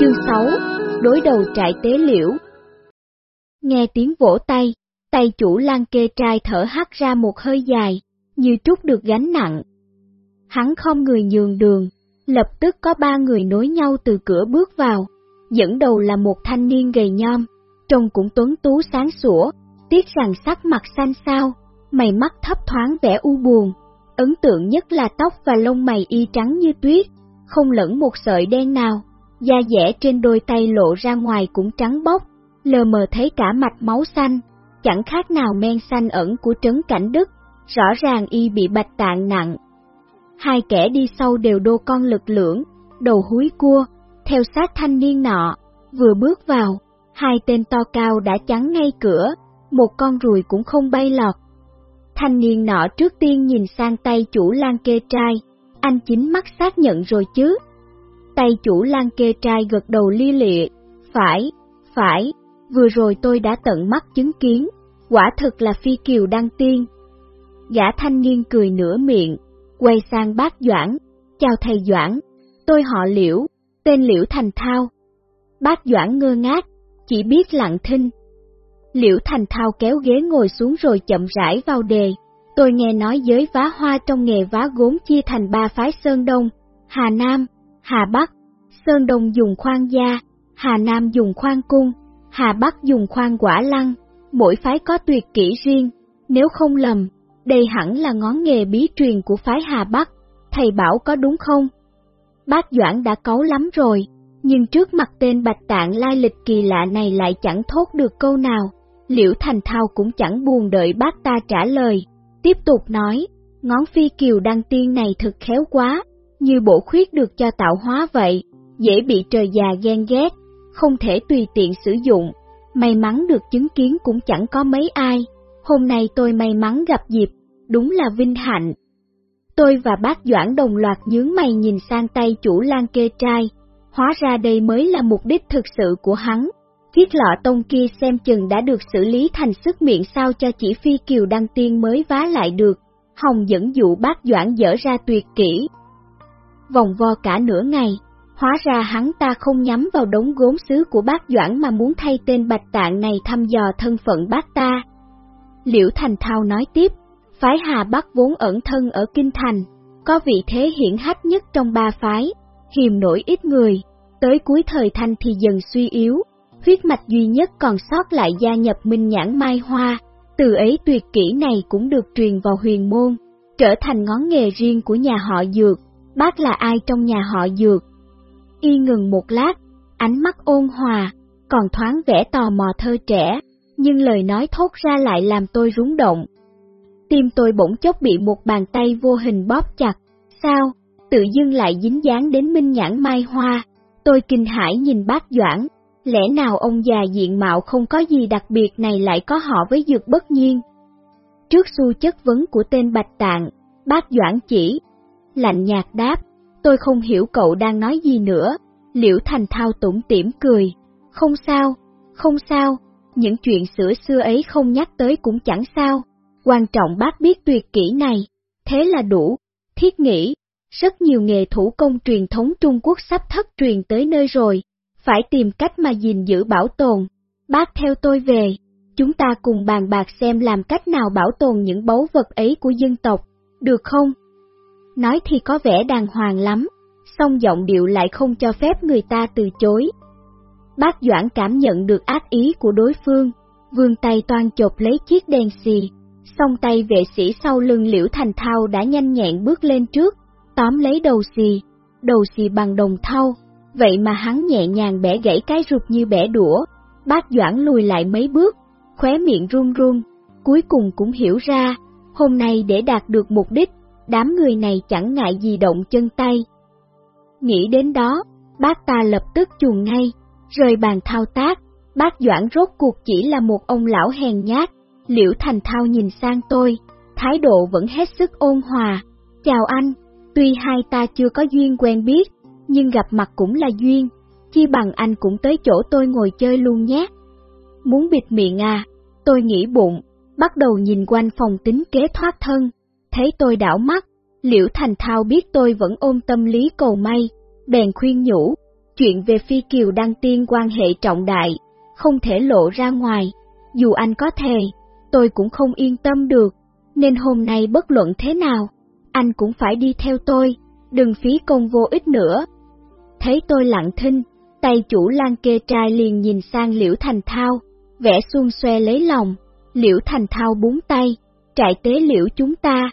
Chương 6 Đối đầu trại tế liễu Nghe tiếng vỗ tay, tay chủ lan kê trai thở hắt ra một hơi dài, như trút được gánh nặng. Hắn không người nhường đường, lập tức có ba người nối nhau từ cửa bước vào, dẫn đầu là một thanh niên gầy nhom, trông cũng tuấn tú sáng sủa, tiếc rằng sắc mặt xanh xao, mày mắt thấp thoáng vẻ u buồn, ấn tượng nhất là tóc và lông mày y trắng như tuyết, không lẫn một sợi đen nào, da dẻ trên đôi tay lộ ra ngoài cũng trắng bóc, lờ mờ thấy cả mạch máu xanh, chẳng khác nào men xanh ẩn của trấn cảnh đức, rõ ràng y bị bạch tạng nặng. Hai kẻ đi sau đều đô con lực lưỡng, đầu húi cua, theo sát thanh niên nọ, vừa bước vào, hai tên to cao đã chắn ngay cửa, một con ruồi cũng không bay lọt. Thanh niên nọ trước tiên nhìn sang tay chủ lan kê trai, anh chính mắt xác nhận rồi chứ. Tay chủ lan kê trai gật đầu li lịa, phải, phải, vừa rồi tôi đã tận mắt chứng kiến, quả thực là phi kiều đăng tiên. Gã thanh niên cười nửa miệng, quay sang bác Doãn, chào thầy Doãn, tôi họ Liễu, tên Liễu Thành Thao. Bác Doãn ngơ ngác, chỉ biết lặng thinh. Liễu Thành Thao kéo ghế ngồi xuống rồi chậm rãi vào đề. Tôi nghe nói giới vá hoa trong nghề vá gốm chia thành ba phái Sơn Đông, Hà Nam, Hà Bắc. Sơn Đông dùng khoan gia, Hà Nam dùng khoan cung, Hà Bắc dùng khoan quả lăng. Mỗi phái có tuyệt kỹ riêng, nếu không lầm, đây hẳn là ngón nghề bí truyền của phái Hà Bắc. Thầy bảo có đúng không? Bác Doãn đã cấu lắm rồi, nhưng trước mặt tên bạch tạng lai lịch kỳ lạ này lại chẳng thốt được câu nào. Liễu Thành Thao cũng chẳng buồn đợi bác ta trả lời, tiếp tục nói, ngón phi kiều đăng tiên này thực khéo quá, như bổ khuyết được cho tạo hóa vậy, dễ bị trời già ghen ghét, không thể tùy tiện sử dụng, may mắn được chứng kiến cũng chẳng có mấy ai, hôm nay tôi may mắn gặp dịp, đúng là vinh hạnh. Tôi và bác Doãn đồng loạt nhướng mày nhìn sang tay chủ lan kê trai, hóa ra đây mới là mục đích thực sự của hắn. Chiếc lọ tông kia xem chừng đã được xử lý thành sức miệng sao cho chỉ phi kiều đăng tiên mới vá lại được. Hồng dẫn dụ bác Doãn dở ra tuyệt kỹ. Vòng vo cả nửa ngày, hóa ra hắn ta không nhắm vào đống gốm sứ của bác Doãn mà muốn thay tên bạch tạng này thăm dò thân phận bác ta. Liễu Thành Thao nói tiếp, phái Hà Bắc vốn ẩn thân ở Kinh Thành, có vị thế hiển hách nhất trong ba phái, hiềm nổi ít người, tới cuối thời thanh thì dần suy yếu, huyết mạch duy nhất còn sót lại gia nhập minh nhãn mai hoa, từ ấy tuyệt kỹ này cũng được truyền vào huyền môn, trở thành ngón nghề riêng của nhà họ Dược, bác là ai trong nhà họ Dược. Y ngừng một lát, ánh mắt ôn hòa, còn thoáng vẻ tò mò thơ trẻ, nhưng lời nói thốt ra lại làm tôi rúng động. Tim tôi bỗng chốc bị một bàn tay vô hình bóp chặt, sao, tự dưng lại dính dáng đến minh nhãn mai hoa. Tôi kinh hãi nhìn bác Doãn, lẽ nào ông già diện mạo không có gì đặc biệt này lại có họ với dược bất nhiên. Trước xu chất vấn của tên Bạch Tạng, bác Doãn chỉ, lạnh nhạt đáp, tôi không hiểu cậu đang nói gì nữa, liễu thành thao tủm tỉm cười, không sao, không sao, những chuyện sửa xưa ấy không nhắc tới cũng chẳng sao, quan trọng bác biết tuyệt kỹ này, thế là đủ, thiết nghĩ, rất nhiều nghề thủ công truyền thống Trung Quốc sắp thất truyền tới nơi rồi, phải tìm cách mà gìn giữ bảo tồn. Bác theo tôi về, chúng ta cùng bàn bạc xem làm cách nào bảo tồn những báu vật ấy của dân tộc, được không? Nói thì có vẻ đàng hoàng lắm, song giọng điệu lại không cho phép người ta từ chối. Bác Doãn cảm nhận được ác ý của đối phương, vươn tay toan chộp lấy chiếc đèn xì, song tay vệ sĩ sau lưng liễu thành thao đã nhanh nhẹn bước lên trước, tóm lấy đầu xì, đầu xì bằng đồng thau, vậy mà hắn nhẹ nhàng bẻ gãy cái rụt như bẻ đũa. Bác Doãn lùi lại mấy bước, khóe miệng run run, cuối cùng cũng hiểu ra, hôm nay để đạt được mục đích, đám người này chẳng ngại gì động chân tay. Nghĩ đến đó, bác ta lập tức chuồn ngay, rời bàn thao tác, bác Doãn rốt cuộc chỉ là một ông lão hèn nhát, liễu thành thao nhìn sang tôi, thái độ vẫn hết sức ôn hòa, chào anh, tuy hai ta chưa có duyên quen biết, nhưng gặp mặt cũng là duyên, chi bằng anh cũng tới chỗ tôi ngồi chơi luôn nhé. Muốn bịt miệng à, tôi nghĩ bụng, bắt đầu nhìn quanh phòng tính kế thoát thân, thấy tôi đảo mắt, liễu thành thao biết tôi vẫn ôm tâm lý cầu may, bèn khuyên nhủ, chuyện về Phi Kiều Đăng Tiên quan hệ trọng đại, không thể lộ ra ngoài, dù anh có thề, tôi cũng không yên tâm được, nên hôm nay bất luận thế nào, anh cũng phải đi theo tôi, đừng phí công vô ích nữa. Thấy tôi lặng thinh, tay chủ lan kê trai liền nhìn sang Liễu Thành Thao, vẽ xuân xoe lấy lòng, Liễu Thành Thao búng tay, trại tế liễu chúng ta,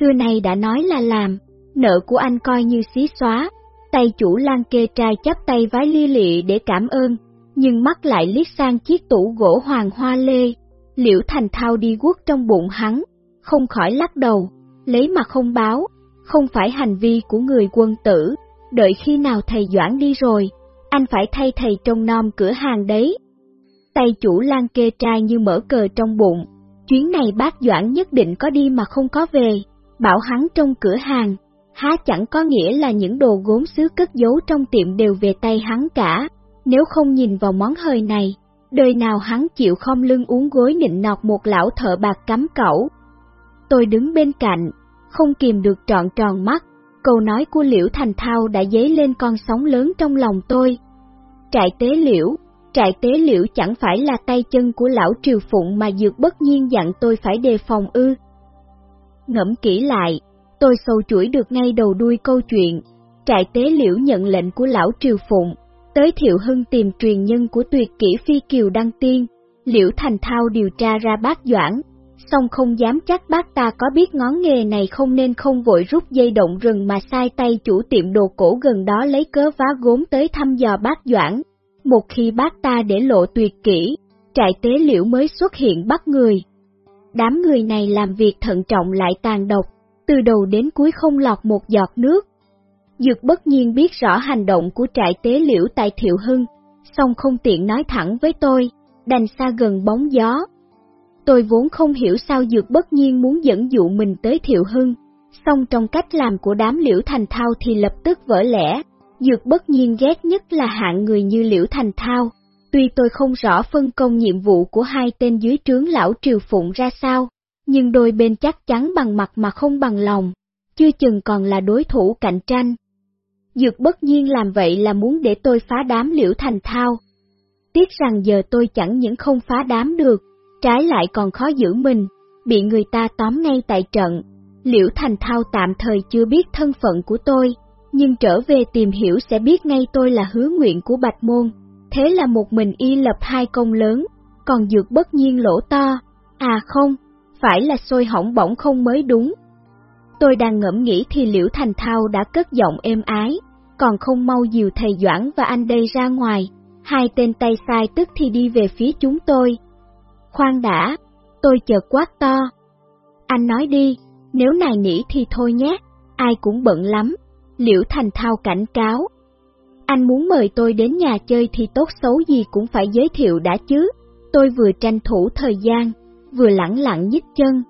xưa nay đã nói là làm, nợ của anh coi như xí xóa, tay chủ lan kê trai chắp tay vái lia lị để cảm ơn, nhưng mắt lại liếc sang chiếc tủ gỗ hoàng hoa lê, liễu thành thao đi quất trong bụng hắn, không khỏi lắc đầu, lấy mà không báo, không phải hành vi của người quân tử, đợi khi nào thầy Doãn đi rồi, anh phải thay thầy trông nom cửa hàng đấy. Tay chủ lan kê trai như mở cờ trong bụng, chuyến này bác Doãn nhất định có đi mà không có về, bảo hắn trong cửa hàng, há chẳng có nghĩa là những đồ gốm xứ cất giấu trong tiệm đều về tay hắn cả, nếu không nhìn vào món hơi này, đời nào hắn chịu không lưng uống gối nịnh nọt một lão thợ bạc cắm cẩu. Tôi đứng bên cạnh, không kìm được trọn tròn mắt, câu nói của Liễu Thành Thao đã dấy lên con sóng lớn trong lòng tôi. Trại tế liễu, trại tế liễu chẳng phải là tay chân của lão triều phụng mà dược bất nhiên dặn tôi phải đề phòng ư. Ngẫm kỹ lại, tôi sâu chuỗi được ngay đầu đuôi câu chuyện, trại tế liễu nhận lệnh của lão triều phụng, tới Thiệu Hưng tìm truyền nhân của tuyệt kỹ phi kiều đăng tiên, liễu thành thao điều tra ra bác Doãn, song không dám chắc bác ta có biết ngón nghề này không nên không vội rút dây động rừng mà sai tay chủ tiệm đồ cổ gần đó lấy cớ vá gốm tới thăm dò bác Doãn. Một khi bác ta để lộ tuyệt kỹ, trại tế liễu mới xuất hiện bắt người. Đám người này làm việc thận trọng lại tàn độc, từ đầu đến cuối không lọt một giọt nước. Dược bất nhiên biết rõ hành động của trại tế liễu tại Thiệu Hưng, song không tiện nói thẳng với tôi, đành xa gần bóng gió. Tôi vốn không hiểu sao Dược bất nhiên muốn dẫn dụ mình tới Thiệu Hưng, song trong cách làm của đám liễu thành thao thì lập tức vỡ lẽ. Dược bất nhiên ghét nhất là hạng người như liễu thành thao, tuy tôi không rõ phân công nhiệm vụ của hai tên dưới trướng lão triều phụng ra sao, nhưng đôi bên chắc chắn bằng mặt mà không bằng lòng, chưa chừng còn là đối thủ cạnh tranh. Dược bất nhiên làm vậy là muốn để tôi phá đám liễu thành thao. Tiếc rằng giờ tôi chẳng những không phá đám được, trái lại còn khó giữ mình, bị người ta tóm ngay tại trận. Liễu thành thao tạm thời chưa biết thân phận của tôi, nhưng trở về tìm hiểu sẽ biết ngay tôi là hứa nguyện của Bạch Môn. Thế là một mình y lập hai công lớn, còn dược bất nhiên lỗ to. À không, phải là sôi hỏng bỏng không mới đúng. Tôi đang ngẫm nghĩ thì Liễu Thành Thao đã cất giọng êm ái, còn không mau dìu thầy Doãn và anh đây ra ngoài, hai tên tay sai tức thì đi về phía chúng tôi. Khoan đã, tôi chợt quát to. Anh nói đi, nếu nài nỉ thì thôi nhé, ai cũng bận lắm, Liễu Thành Thao cảnh cáo. Anh muốn mời tôi đến nhà chơi thì tốt xấu gì cũng phải giới thiệu đã chứ, tôi vừa tranh thủ thời gian, vừa lẳng lặng nhích chân.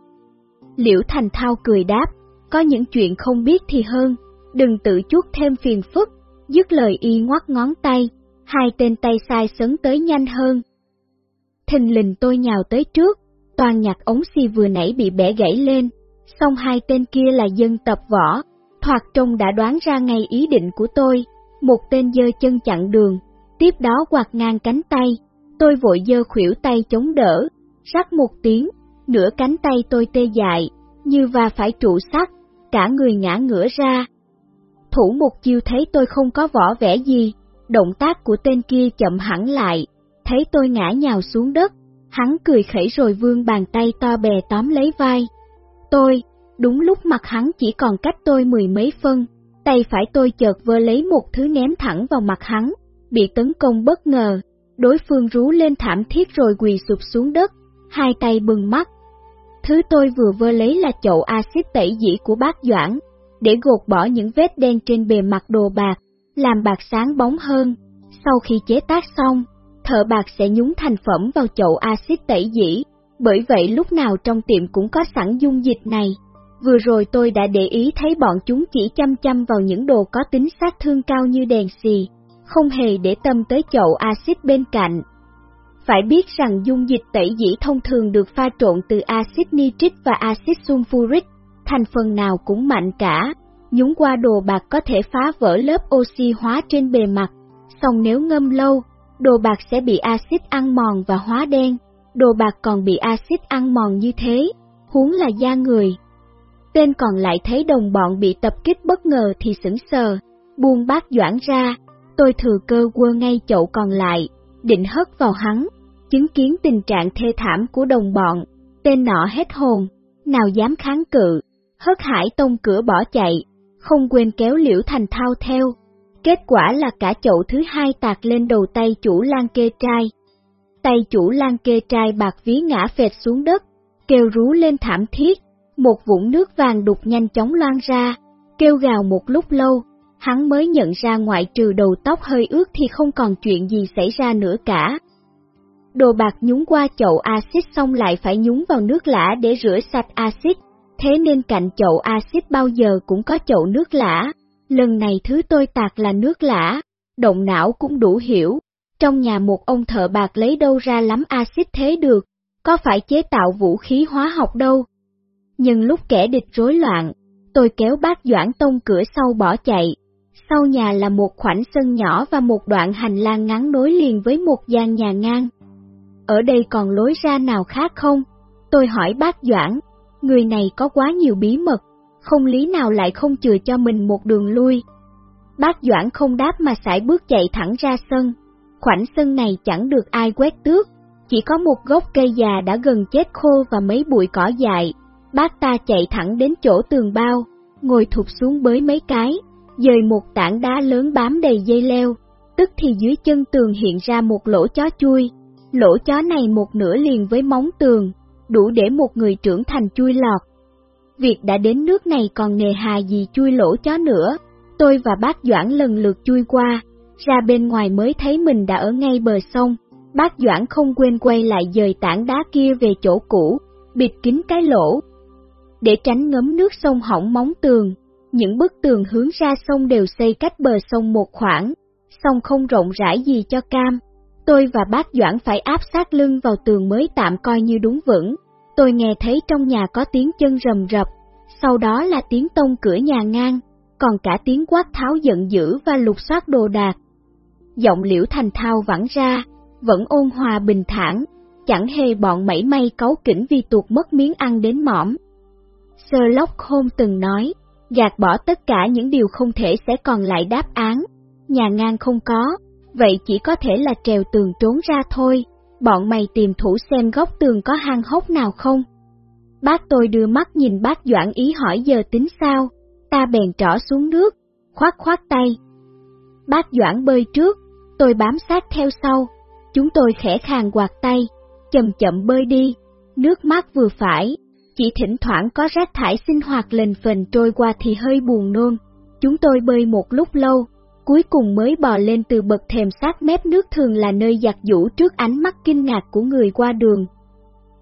Liễu Thành Thao cười đáp, có những chuyện không biết thì hơn, đừng tự chuốt thêm phiền phức, dứt lời y ngoắt ngón tay, hai tên tay sai sấn tới nhanh hơn. Thình lình tôi nhào tới trước, toàn nhặt ống xì vừa nãy bị bẻ gãy lên, Song hai tên kia là dân tập võ, thoạt trông đã đoán ra ngay ý định của tôi, một tên dơ chân chặn đường, tiếp đó quạt ngang cánh tay, tôi vội dơ khuỷu tay chống đỡ, rắc một tiếng, nửa cánh tay tôi tê dại, như va phải trụ sắt, cả người ngã ngửa ra. Thủ một chiêu thấy tôi không có võ vẻ gì, động tác của tên kia chậm hẳn lại, thấy tôi ngã nhào xuống đất, hắn cười khẩy rồi vươn bàn tay to bè tóm lấy vai. Tôi, đúng lúc mặt hắn chỉ còn cách tôi mười mấy phân, tay phải tôi chợt vơ lấy một thứ ném thẳng vào mặt hắn, bị tấn công bất ngờ, đối phương rú lên thảm thiết rồi quỳ sụp xuống đất, hai tay bừng mắt. Thứ tôi vừa vơ lấy là chậu axit tẩy dĩ của bác Doãn, để gột bỏ những vết đen trên bề mặt đồ bạc, làm bạc sáng bóng hơn. Sau khi chế tác xong, thợ bạc sẽ nhúng thành phẩm vào chậu axit tẩy dĩ, bởi vậy lúc nào trong tiệm cũng có sẵn dung dịch này. Vừa rồi tôi đã để ý thấy bọn chúng chỉ chăm chăm vào những đồ có tính sát thương cao như đèn xì, không hề để tâm tới chậu axit bên cạnh. Phải biết rằng dung dịch tẩy dĩ thông thường được pha trộn từ axit nitric và axit sulfuric, thành phần nào cũng mạnh cả, nhúng qua đồ bạc có thể phá vỡ lớp oxy hóa trên bề mặt, Xong nếu ngâm lâu, đồ bạc sẽ bị axit ăn mòn và hóa đen, đồ bạc còn bị axit ăn mòn như thế, huống là da người. Tên còn lại thấy đồng bọn bị tập kích bất ngờ thì sững sờ, buông bát doãn ra, tôi thừa cơ quơ ngay chậu còn lại, định hất vào hắn, chứng kiến tình trạng thê thảm của đồng bọn, tên nọ hết hồn, nào dám kháng cự, hất hải tông cửa bỏ chạy, không quên kéo liễu thành thao theo. Kết quả là cả chậu thứ hai tạt lên đầu tay chủ lan kê trai. Tay chủ lan kê trai bạc ví ngã phệt xuống đất, kêu rú lên thảm thiết, một vũng nước vàng đục nhanh chóng loan ra, kêu gào một lúc lâu, hắn mới nhận ra ngoại trừ đầu tóc hơi ướt thì không còn chuyện gì xảy ra nữa cả. Đồ bạc nhúng qua chậu axit xong lại phải nhúng vào nước lã để rửa sạch axit, thế nên cạnh chậu axit bao giờ cũng có chậu nước lã. Lần này thứ tôi tạc là nước lã, động não cũng đủ hiểu, trong nhà một ông thợ bạc lấy đâu ra lắm axit thế được, có phải chế tạo vũ khí hóa học đâu. Nhưng lúc kẻ địch rối loạn, tôi kéo bác Doãn Tông cửa sau bỏ chạy. Sau nhà là một khoảnh sân nhỏ và một đoạn hành lang ngắn nối liền với một gian nhà ngang. Ở đây còn lối ra nào khác không? Tôi hỏi bác Doãn, người này có quá nhiều bí mật, không lý nào lại không chừa cho mình một đường lui. Bác Doãn không đáp mà sải bước chạy thẳng ra sân. Khoảnh sân này chẳng được ai quét tước, chỉ có một gốc cây già đã gần chết khô và mấy bụi cỏ dại. Bác ta chạy thẳng đến chỗ tường bao, ngồi thụt xuống bới mấy cái, dời một tảng đá lớn bám đầy dây leo, tức thì dưới chân tường hiện ra một lỗ chó chui. Lỗ chó này một nửa liền với móng tường, đủ để một người trưởng thành chui lọt. Việc đã đến nước này còn nề hà gì chui lỗ chó nữa, tôi và bác Doãn lần lượt chui qua, ra bên ngoài mới thấy mình đã ở ngay bờ sông. Bác Doãn không quên quay lại dời tảng đá kia về chỗ cũ, bịt kín cái lỗ. Để tránh ngấm nước sông hỏng móng tường, những bức tường hướng ra sông đều xây cách bờ sông một khoảng, sông không rộng rãi gì cho cam. Tôi và bác Doãn phải áp sát lưng vào tường mới tạm coi như đúng vững. Tôi nghe thấy trong nhà có tiếng chân rầm rập, sau đó là tiếng tông cửa nhà ngang, còn cả tiếng quát tháo giận dữ và lục soát đồ đạc. Giọng liễu thành thao vẳng ra, vẫn ôn hòa bình thản, chẳng hề bọn mảy may cấu kỉnh vì tuột mất miếng ăn đến mỏm. Sherlock Holmes từng nói, gạt bỏ tất cả những điều không thể sẽ còn lại đáp án, nhà ngang không có, vậy chỉ có thể là trèo tường trốn ra thôi, bọn mày tìm thủ xem góc tường có hang hốc nào không. Bác tôi đưa mắt nhìn bác Doãn ý hỏi giờ tính sao, ta bèn trỏ xuống nước, khoát khoát tay. Bác Doãn bơi trước, tôi bám sát theo sau, chúng tôi khẽ khàng quạt tay, chậm chậm bơi đi, nước mắt vừa phải, chỉ thỉnh thoảng có rác thải sinh hoạt lên phần trôi qua thì hơi buồn nôn. Chúng tôi bơi một lúc lâu, cuối cùng mới bò lên từ bậc thềm sát mép nước thường là nơi giặt giũ trước ánh mắt kinh ngạc của người qua đường.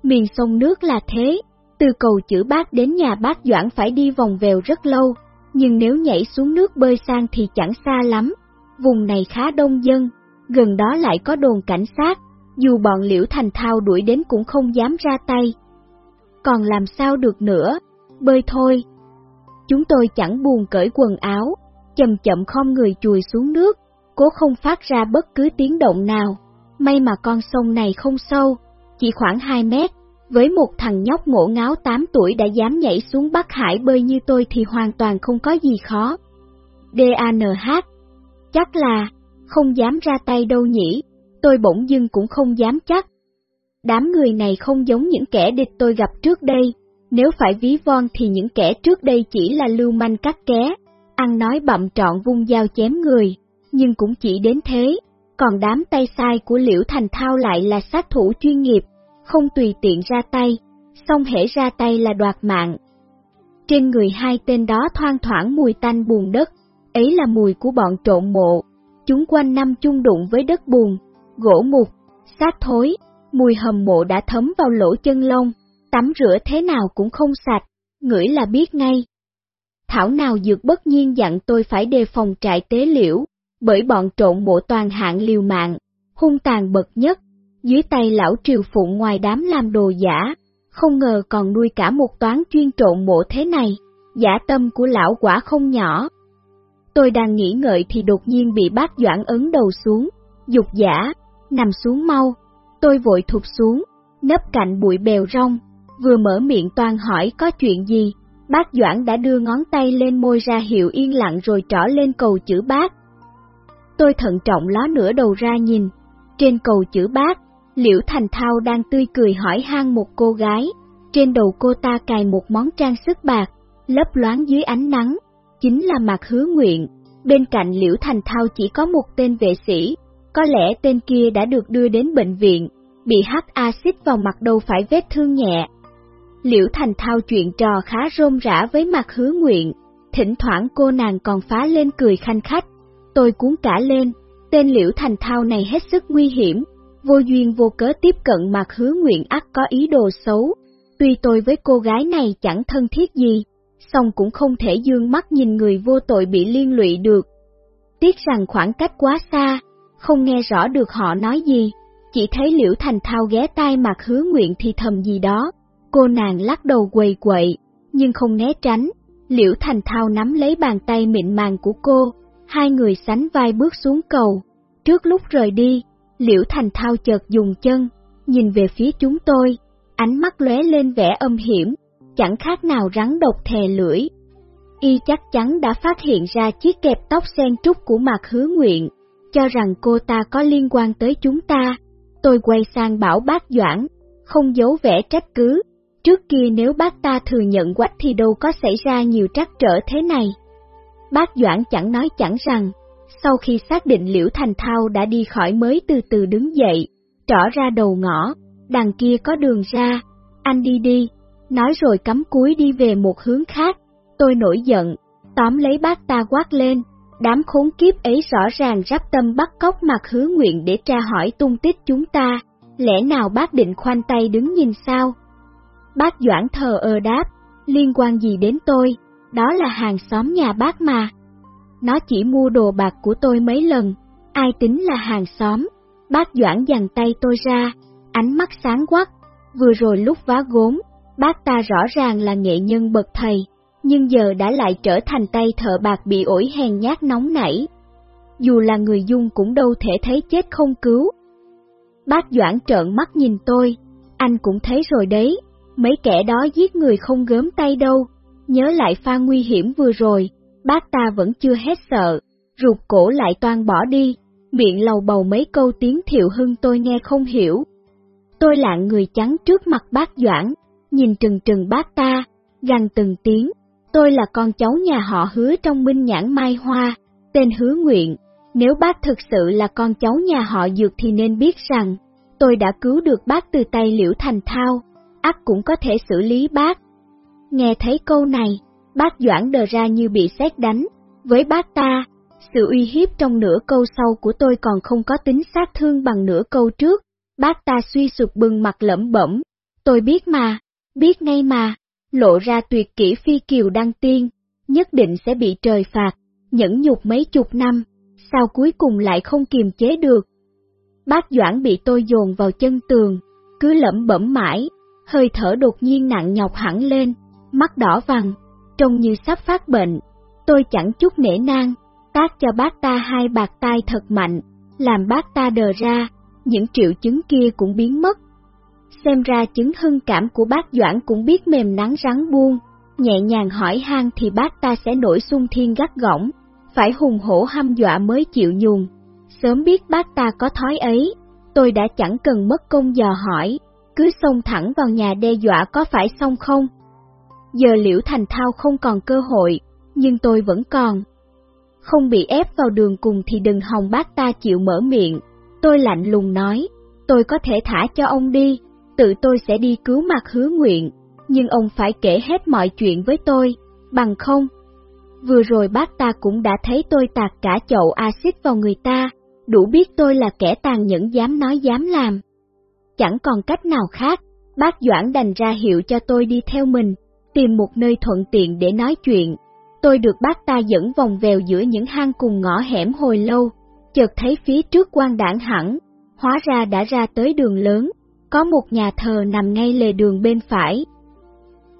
Miền sông nước là thế, từ cầu chữ bác đến nhà bác Doãn phải đi vòng vèo rất lâu, nhưng nếu nhảy xuống nước bơi sang thì chẳng xa lắm. Vùng này khá đông dân, gần đó lại có đồn cảnh sát, dù bọn liễu thành thao đuổi đến cũng không dám ra tay. Còn làm sao được nữa, bơi thôi. Chúng tôi chẳng buồn cởi quần áo, chậm chậm không người chùi xuống nước, cố không phát ra bất cứ tiếng động nào. May mà con sông này không sâu, chỉ khoảng 2 mét, với một thằng nhóc ngỗ ngáo 8 tuổi đã dám nhảy xuống Bắc Hải bơi như tôi thì hoàn toàn không có gì khó. DANH Chắc là, không dám ra tay đâu nhỉ, tôi bỗng dưng cũng không dám chắc. Đám người này không giống những kẻ địch tôi gặp trước đây, nếu phải ví von thì những kẻ trước đây chỉ là lưu manh cắt ké, ăn nói bậm trọn vung dao chém người, nhưng cũng chỉ đến thế, còn đám tay sai của Liễu Thành Thao lại là sát thủ chuyên nghiệp, không tùy tiện ra tay, xong hễ ra tay là đoạt mạng. Trên người hai tên đó thoang thoảng mùi tanh bùn đất, ấy là mùi của bọn trộn mộ, chúng quanh năm chung đụng với đất bùn, gỗ mục, xác thối, mùi hầm mộ đã thấm vào lỗ chân lông, tắm rửa thế nào cũng không sạch, ngửi là biết ngay. Thảo nào dược bất nhiên dặn tôi phải đề phòng trại tế liễu, bởi bọn trộn mộ toàn hạng liều mạng, hung tàn bậc nhất, dưới tay lão triều phụng ngoài đám làm đồ giả, không ngờ còn nuôi cả một toán chuyên trộn mộ thế này, giả tâm của lão quả không nhỏ. Tôi đang nghĩ ngợi thì đột nhiên bị bác Doãn ấn đầu xuống, dục giả, nằm xuống mau. Tôi vội thụt xuống, nấp cạnh bụi bèo rong, vừa mở miệng toan hỏi có chuyện gì. Bác Doãn đã đưa ngón tay lên môi ra hiệu yên lặng rồi trỏ lên cầu chữ bác. Tôi thận trọng ló nửa đầu ra nhìn, trên cầu chữ bác, Liễu Thành Thao đang tươi cười hỏi han một cô gái, trên đầu cô ta cài một món trang sức bạc, lấp loáng dưới ánh nắng, chính là mặt hứa nguyện. Bên cạnh Liễu Thành Thao chỉ có một tên vệ sĩ, có lẽ tên kia đã được đưa đến bệnh viện, bị hắt axit vào mặt đâu phải vết thương nhẹ. Liễu Thành Thao chuyện trò khá rôm rã với mặt hứa nguyện, thỉnh thoảng cô nàng còn phá lên cười khanh khách. Tôi cuốn cả lên, tên Liễu Thành Thao này hết sức nguy hiểm, vô duyên vô cớ tiếp cận mặt hứa nguyện ắt có ý đồ xấu. Tuy tôi với cô gái này chẳng thân thiết gì, song cũng không thể dương mắt nhìn người vô tội bị liên lụy được. Tiếc rằng khoảng cách quá xa, không nghe rõ được họ nói gì, chỉ thấy Liễu Thành Thao ghé tai mặt hứa nguyện thì thầm gì đó. Cô nàng lắc đầu quầy quậy, nhưng không né tránh. Liễu Thành Thao nắm lấy bàn tay mịn màng của cô, hai người sánh vai bước xuống cầu. Trước lúc rời đi, Liễu Thành Thao chợt dùng chân, nhìn về phía chúng tôi, ánh mắt lóe lên vẻ âm hiểm, chẳng khác nào rắn độc thè lưỡi. Y chắc chắn đã phát hiện ra chiếc kẹp tóc sen trúc của mặt hứa nguyện, cho rằng cô ta có liên quan tới chúng ta. Tôi quay sang bảo bác Doãn, không giấu vẻ trách cứ. Trước kia nếu bác ta thừa nhận quách thì đâu có xảy ra nhiều trắc trở thế này. Bác Doãn chẳng nói chẳng rằng, sau khi xác định Liễu Thành Thao đã đi khỏi mới từ từ đứng dậy, trỏ ra đầu ngõ, đằng kia có đường ra, anh đi đi, nói rồi cắm cúi đi về một hướng khác. Tôi nổi giận, tóm lấy bác ta quát lên, đám khốn kiếp ấy rõ ràng rắp tâm bắt cóc mặt hứa nguyện để tra hỏi tung tích chúng ta, lẽ nào bác định khoanh tay đứng nhìn sao? Bác Doãn thờ ơ đáp, liên quan gì đến tôi, đó là hàng xóm nhà bác mà. Nó chỉ mua đồ bạc của tôi mấy lần, ai tính là hàng xóm. Bác Doãn dằn tay tôi ra, ánh mắt sáng quắc. Vừa rồi lúc vá gốm, bác ta rõ ràng là nghệ nhân bậc thầy, nhưng giờ đã lại trở thành tay thợ bạc bị ổi hèn nhát nóng nảy. Dù là người dung cũng đâu thể thấy chết không cứu. Bác Doãn trợn mắt nhìn tôi, anh cũng thấy rồi đấy, mấy kẻ đó giết người không gớm tay đâu, nhớ lại pha nguy hiểm vừa rồi, bác ta vẫn chưa hết sợ, rụt cổ lại toan bỏ đi, miệng lầu bầu mấy câu tiếng thiệu hưng tôi nghe không hiểu. Tôi lạng người trắng trước mặt bác Doãn, nhìn trừng trừng bác ta, gằn từng tiếng, tôi là con cháu nhà họ hứa trong minh nhãn Mai Hoa, tên hứa nguyện, nếu bác thực sự là con cháu nhà họ dược thì nên biết rằng, tôi đã cứu được bác từ tay liễu thành thao, ác cũng có thể xử lý bác. Nghe thấy câu này, bác Doãn đờ ra như bị xét đánh, với bác ta, sự uy hiếp trong nửa câu sau của tôi còn không có tính sát thương bằng nửa câu trước, bác ta suy sụp bừng mặt lẩm bẩm, tôi biết mà, biết ngay mà, lộ ra tuyệt kỹ phi kiều đăng tiên, nhất định sẽ bị trời phạt, nhẫn nhục mấy chục năm, sao cuối cùng lại không kiềm chế được. Bác Doãn bị tôi dồn vào chân tường, cứ lẩm bẩm mãi, hơi thở đột nhiên nặng nhọc hẳn lên, mắt đỏ vàng, trông như sắp phát bệnh. Tôi chẳng chút nể nang, tác cho bác ta hai bạc tai thật mạnh, làm bác ta đờ ra, những triệu chứng kia cũng biến mất. Xem ra chứng hưng cảm của bác Doãn cũng biết mềm nắng rắn buông, nhẹ nhàng hỏi han thì bác ta sẽ nổi xung thiên gắt gỏng, phải hùng hổ hăm dọa mới chịu nhường Sớm biết bác ta có thói ấy, tôi đã chẳng cần mất công dò hỏi, cứ xông thẳng vào nhà đe dọa có phải xong không? Giờ Liễu Thành Thao không còn cơ hội, nhưng tôi vẫn còn. Không bị ép vào đường cùng thì đừng hòng bác ta chịu mở miệng. Tôi lạnh lùng nói, tôi có thể thả cho ông đi, tự tôi sẽ đi cứu mặt hứa nguyện, nhưng ông phải kể hết mọi chuyện với tôi, bằng không. Vừa rồi bác ta cũng đã thấy tôi tạt cả chậu axit vào người ta, đủ biết tôi là kẻ tàn nhẫn dám nói dám làm. Chẳng còn cách nào khác, bác Doãn đành ra hiệu cho tôi đi theo mình, tìm một nơi thuận tiện để nói chuyện. Tôi được bác ta dẫn vòng vèo giữa những hang cùng ngõ hẻm hồi lâu, chợt thấy phía trước quan đảng hẳn, hóa ra đã ra tới đường lớn, có một nhà thờ nằm ngay lề đường bên phải.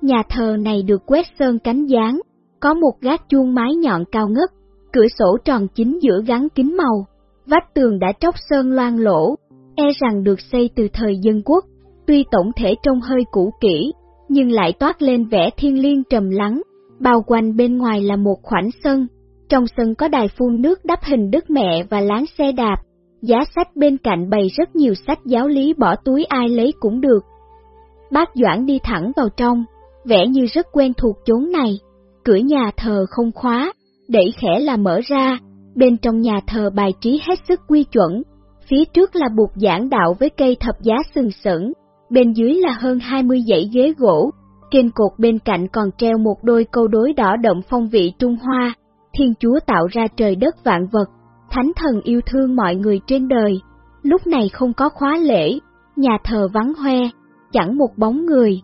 Nhà thờ này được quét sơn cánh dáng, có một gác chuông mái nhọn cao ngất, cửa sổ tròn chính giữa gắn kính màu, vách tường đã tróc sơn loang lỗ, e rằng được xây từ thời dân quốc, tuy tổng thể trông hơi cũ kỹ, nhưng lại toát lên vẻ thiên liêng trầm lắng, bao quanh bên ngoài là một khoảnh sân, trong sân có đài phun nước đắp hình Đức Mẹ và láng xe đạp, giá sách bên cạnh bày rất nhiều sách giáo lý bỏ túi ai lấy cũng được. Bác Doãn đi thẳng vào trong, vẻ như rất quen thuộc chốn này, cửa nhà thờ không khóa, đẩy khẽ là mở ra, bên trong nhà thờ bài trí hết sức quy chuẩn, phía trước là bục giảng đạo với cây thập giá sừng sững, bên dưới là hơn 20 dãy ghế gỗ, trên cột bên cạnh còn treo một đôi câu đối đỏ đậm phong vị Trung Hoa, Thiên Chúa tạo ra trời đất vạn vật, Thánh thần yêu thương mọi người trên đời. Lúc này không có khóa lễ, nhà thờ vắng hoe, chẳng một bóng người.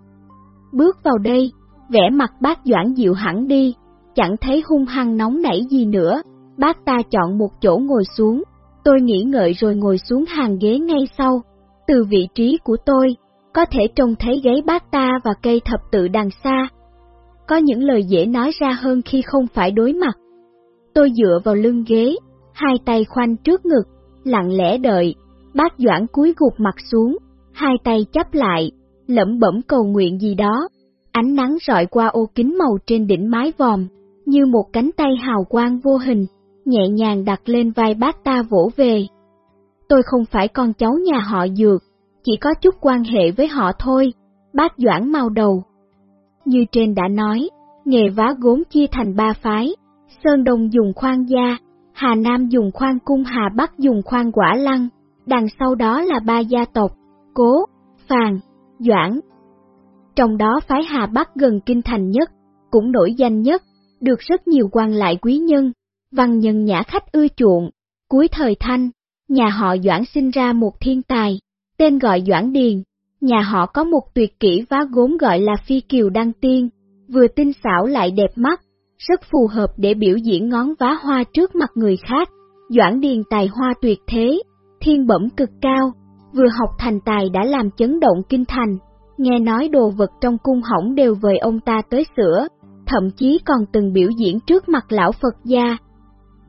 Bước vào đây, vẻ mặt bác Doãn dịu hẳn đi, chẳng thấy hung hăng nóng nảy gì nữa, bác ta chọn một chỗ ngồi xuống, tôi nghĩ ngợi rồi ngồi xuống hàng ghế ngay sau. Từ vị trí của tôi, có thể trông thấy gáy bác ta và cây thập tự đằng xa. Có những lời dễ nói ra hơn khi không phải đối mặt. Tôi dựa vào lưng ghế, hai tay khoanh trước ngực, lặng lẽ đợi, bác Doãn cúi gục mặt xuống, hai tay chắp lại, lẩm bẩm cầu nguyện gì đó. Ánh nắng rọi qua ô kính màu trên đỉnh mái vòm, như một cánh tay hào quang vô hình, nhẹ nhàng đặt lên vai bác ta vỗ về. Tôi không phải con cháu nhà họ Dược, chỉ có chút quan hệ với họ thôi, bác Doãn mau đầu. Như trên đã nói, nghề vá gốm chia thành ba phái, Sơn Đông dùng khoan gia, Hà Nam dùng khoan cung Hà Bắc dùng khoan quả lăng, đằng sau đó là ba gia tộc, Cố, Phàn, Doãn. Trong đó phái Hà Bắc gần kinh thành nhất, cũng nổi danh nhất, được rất nhiều quan lại quý nhân, văn nhân nhã khách ưa chuộng. Cuối thời Thanh, nhà họ Doãn sinh ra một thiên tài, tên gọi Doãn Điền. Nhà họ có một tuyệt kỹ vá gốm gọi là Phi Kiều Đăng Tiên, vừa tinh xảo lại đẹp mắt, rất phù hợp để biểu diễn ngón vá hoa trước mặt người khác. Doãn Điền tài hoa tuyệt thế, thiên bẩm cực cao, vừa học thành tài đã làm chấn động kinh thành, nghe nói đồ vật trong cung hỏng đều vời ông ta tới sửa, thậm chí còn từng biểu diễn trước mặt lão Phật gia.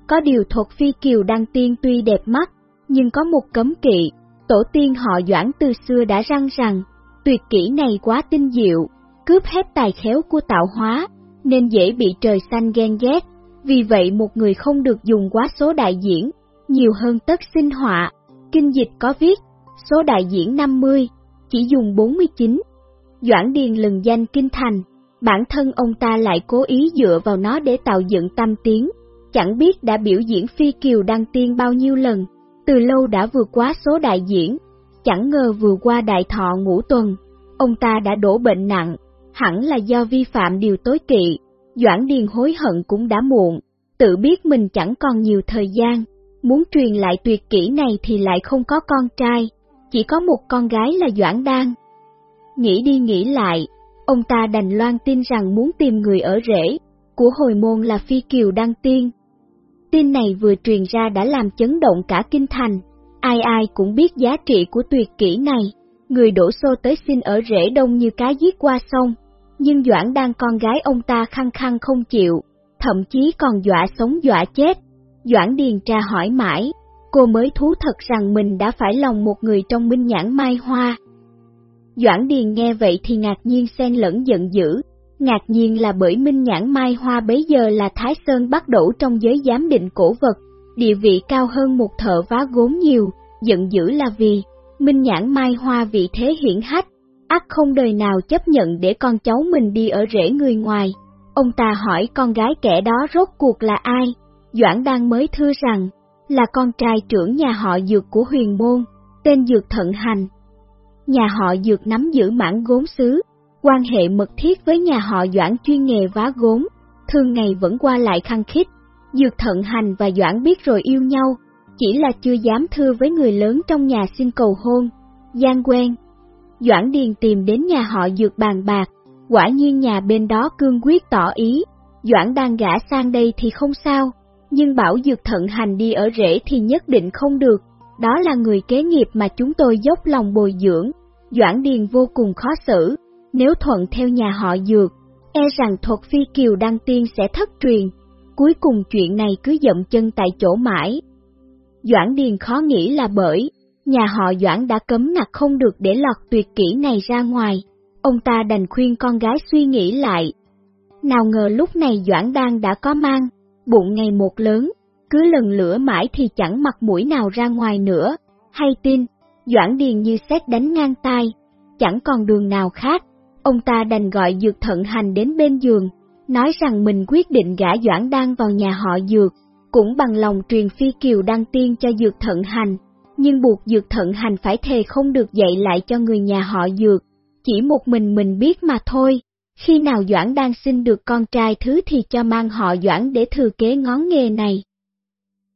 Có điều thuật phi kiều đăng tiên tuy đẹp mắt, nhưng có một cấm kỵ, tổ tiên họ Doãn từ xưa đã răng rằng, tuyệt kỹ này quá tinh diệu, cướp hết tài khéo của tạo hóa, nên dễ bị trời xanh ghen ghét, vì vậy một người không được dùng quá số đại diễn, nhiều hơn tất sinh họa. Kinh dịch có viết, số đại diễn 50, chỉ dùng 49. Doãn Điền lừng danh kinh thành, bản thân ông ta lại cố ý dựa vào nó để tạo dựng tâm tiếng, chẳng biết đã biểu diễn phi kiều đăng tiên bao nhiêu lần, từ lâu đã vượt quá số đại diễn, chẳng ngờ vừa qua đại thọ ngũ tuần, ông ta đã đổ bệnh nặng, hẳn là do vi phạm điều tối kỵ, Doãn Điền hối hận cũng đã muộn, tự biết mình chẳng còn nhiều thời gian, muốn truyền lại tuyệt kỹ này thì lại không có con trai, chỉ có một con gái là Doãn Đan. Nghĩ đi nghĩ lại, ông ta đành loan tin rằng muốn tìm người ở rễ, của hồi môn là Phi Kiều Đăng Tiên. Tin này vừa truyền ra đã làm chấn động cả kinh thành, ai ai cũng biết giá trị của tuyệt kỹ này, người đổ xô tới xin ở rễ đông như cá giết qua sông nhưng Doãn đang con gái ông ta khăng khăng không chịu, thậm chí còn dọa sống dọa chết. Doãn Điền tra hỏi mãi, cô mới thú thật rằng mình đã phải lòng một người trong minh nhãn mai hoa. Doãn Điền nghe vậy thì ngạc nhiên xen lẫn giận dữ, ngạc nhiên là bởi minh nhãn mai hoa bấy giờ là Thái Sơn bắt đổ trong giới giám định cổ vật, địa vị cao hơn một thợ vá gốm nhiều, giận dữ là vì minh nhãn mai hoa vị thế hiển hách, ắt không đời nào chấp nhận để con cháu mình đi ở rễ người ngoài. Ông ta hỏi con gái kẻ đó rốt cuộc là ai? Doãn đang mới thưa rằng, là con trai trưởng nhà họ Dược của huyền môn, tên Dược Thận Hành. Nhà họ Dược nắm giữ mảng gốm xứ, quan hệ mật thiết với nhà họ Doãn chuyên nghề vá gốm, thường ngày vẫn qua lại khăng khít. Dược Thận Hành và Doãn biết rồi yêu nhau, chỉ là chưa dám thưa với người lớn trong nhà xin cầu hôn. Giang quen, Doãn Điền tìm đến nhà họ dược bàn bạc, quả nhiên nhà bên đó cương quyết tỏ ý, Doãn đang gã sang đây thì không sao, nhưng bảo dược thận hành đi ở rễ thì nhất định không được, đó là người kế nghiệp mà chúng tôi dốc lòng bồi dưỡng, Doãn Điền vô cùng khó xử, nếu thuận theo nhà họ dược, e rằng thuật phi kiều đăng tiên sẽ thất truyền. cuối cùng chuyện này cứ dậm chân tại chỗ mãi. Doãn Điền khó nghĩ là bởi, nhà họ Doãn đã cấm nặc không được để lọt tuyệt kỹ này ra ngoài, ông ta đành khuyên con gái suy nghĩ lại. Nào ngờ lúc này Doãn Đan đã có mang, bụng ngày một lớn, cứ lần lửa mãi thì chẳng mặt mũi nào ra ngoài nữa, hay tin, Doãn Điền như xét đánh ngang tai, chẳng còn đường nào khác, ông ta đành gọi Dược Thận Hành đến bên giường, nói rằng mình quyết định gả Doãn Đan vào nhà họ Dược, cũng bằng lòng truyền phi kiều đăng tiên cho Dược Thận Hành, nhưng buộc Dược Thận Hành phải thề không được dạy lại cho người nhà họ Dược, chỉ một mình mình biết mà thôi. Khi nào Doãn đang sinh được con trai thứ thì cho mang họ Doãn để thừa kế ngón nghề này.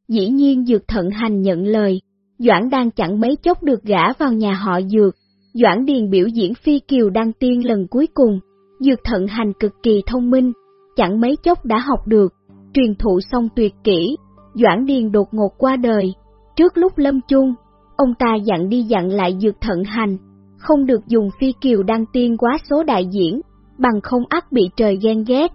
Dĩ nhiên Dược Thận Hành nhận lời, Doãn đang chẳng mấy chốc được gả vào nhà họ Dược, Doãn Điền biểu diễn phi kiều đăng tiên lần cuối cùng, Dược Thận Hành cực kỳ thông minh, chẳng mấy chốc đã học được, truyền thụ xong tuyệt kỹ, Doãn Điền đột ngột qua đời. Trước lúc lâm chung, ông ta dặn đi dặn lại Dược Thận Hành, không được dùng phi kiều đăng tiên quá số đại diễn, bằng không ắt bị trời ghen ghét.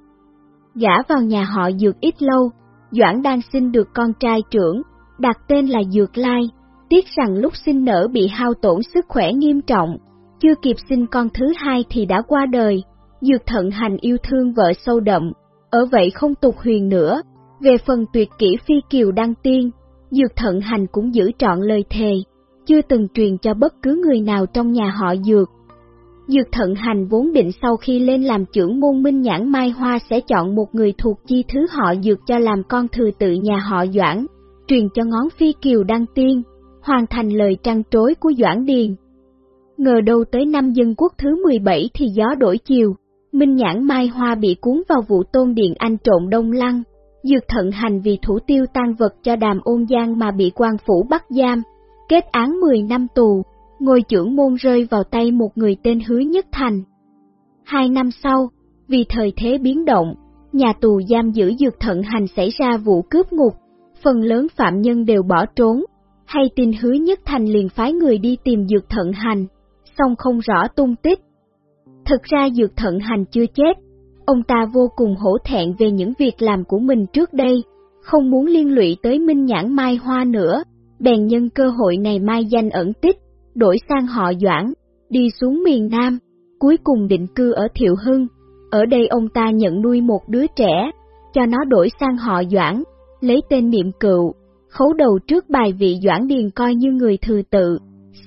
Gã vào nhà họ Dược ít lâu, Doãn đang sinh được con trai trưởng, đặt tên là Dược Lai, tiếc rằng lúc sinh nở bị hao tổn sức khỏe nghiêm trọng, chưa kịp sinh con thứ hai thì đã qua đời. Dược thận hành yêu thương vợ sâu đậm, ở vậy không tục huyền nữa. Về phần tuyệt kỹ phi kiều đăng tiên, Dược thận hành cũng giữ trọn lời thề, chưa từng truyền cho bất cứ người nào trong nhà họ Dược. Dược thận hành vốn định sau khi lên làm trưởng môn minh nhãn Mai Hoa sẽ chọn một người thuộc chi thứ họ Dược cho làm con thừa tự nhà họ Doãn, truyền cho ngón phi kiều đăng tiên, hoàn thành lời trăn trối của Doãn Điền. Ngờ đâu tới năm dân quốc thứ 17 thì gió đổi chiều, Minh Nhãn Mai Hoa bị cuốn vào vụ tôn điện anh trộn đông lăng, dược thận hành vì thủ tiêu tan vật cho đàm ôn giang mà bị quan phủ bắt giam, kết án 10 năm tù, ngôi trưởng môn rơi vào tay một người tên Hứa Nhất Thành. Hai năm sau, vì thời thế biến động, nhà tù giam giữ dược thận hành xảy ra vụ cướp ngục, phần lớn phạm nhân đều bỏ trốn, hay tin Hứa Nhất Thành liền phái người đi tìm dược thận hành, song không rõ tung tích. Thực ra dược thận hành chưa chết, ông ta vô cùng hổ thẹn về những việc làm của mình trước đây, không muốn liên lụy tới Minh Nhãn Mai Hoa nữa, bèn nhân cơ hội này mai danh ẩn tích, đổi sang họ Doãn, đi xuống miền Nam, cuối cùng định cư ở Thiệu Hưng. Ở đây ông ta nhận nuôi một đứa trẻ, cho nó đổi sang họ Doãn, lấy tên niệm cựu, khấu đầu trước bài vị Doãn Điền coi như người thừa tự.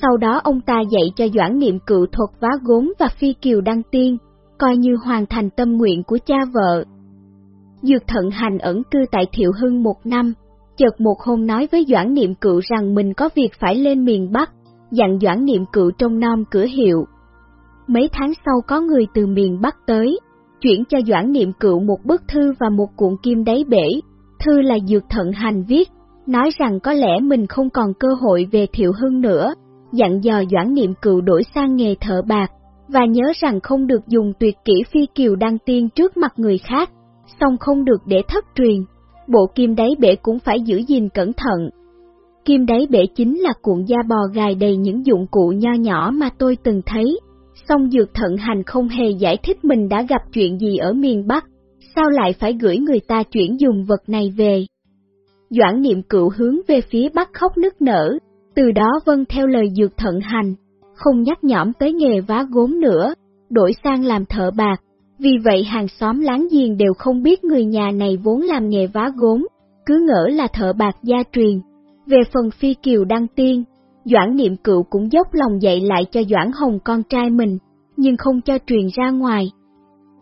Sau đó ông ta dạy cho Doãn Niệm cựu thuật vá gốm và phi kiều đăng tiên, coi như hoàn thành tâm nguyện của cha vợ. Dược thận hành ẩn cư tại Thiệu Hưng một năm, chợt một hôm nói với Doãn Niệm cựu rằng mình có việc phải lên miền Bắc, dặn Doãn Niệm cựu trong nom cửa hiệu. Mấy tháng sau có người từ miền Bắc tới, chuyển cho Doãn Niệm cựu một bức thư và một cuộn kim đáy bể, thư là Dược thận hành viết, nói rằng có lẽ mình không còn cơ hội về Thiệu Hưng nữa, dặn dò Doãn Niệm Cựu đổi sang nghề thợ bạc, và nhớ rằng không được dùng tuyệt kỹ phi kiều đăng tiên trước mặt người khác, song không được để thất truyền, bộ kim đáy bể cũng phải giữ gìn cẩn thận. Kim đáy bể chính là cuộn da bò gài đầy những dụng cụ nho nhỏ mà tôi từng thấy, song dược thận hành không hề giải thích mình đã gặp chuyện gì ở miền Bắc, sao lại phải gửi người ta chuyển dùng vật này về. Doãn niệm cựu hướng về phía bắc khóc nức nở, từ đó vâng theo lời dược thận hành, không nhắc nhõm tới nghề vá gốm nữa, đổi sang làm thợ bạc. Vì vậy hàng xóm láng giềng đều không biết người nhà này vốn làm nghề vá gốm, cứ ngỡ là thợ bạc gia truyền. Về phần phi kiều đăng tiên, Doãn Niệm Cựu cũng dốc lòng dạy lại cho Doãn Hồng con trai mình, nhưng không cho truyền ra ngoài.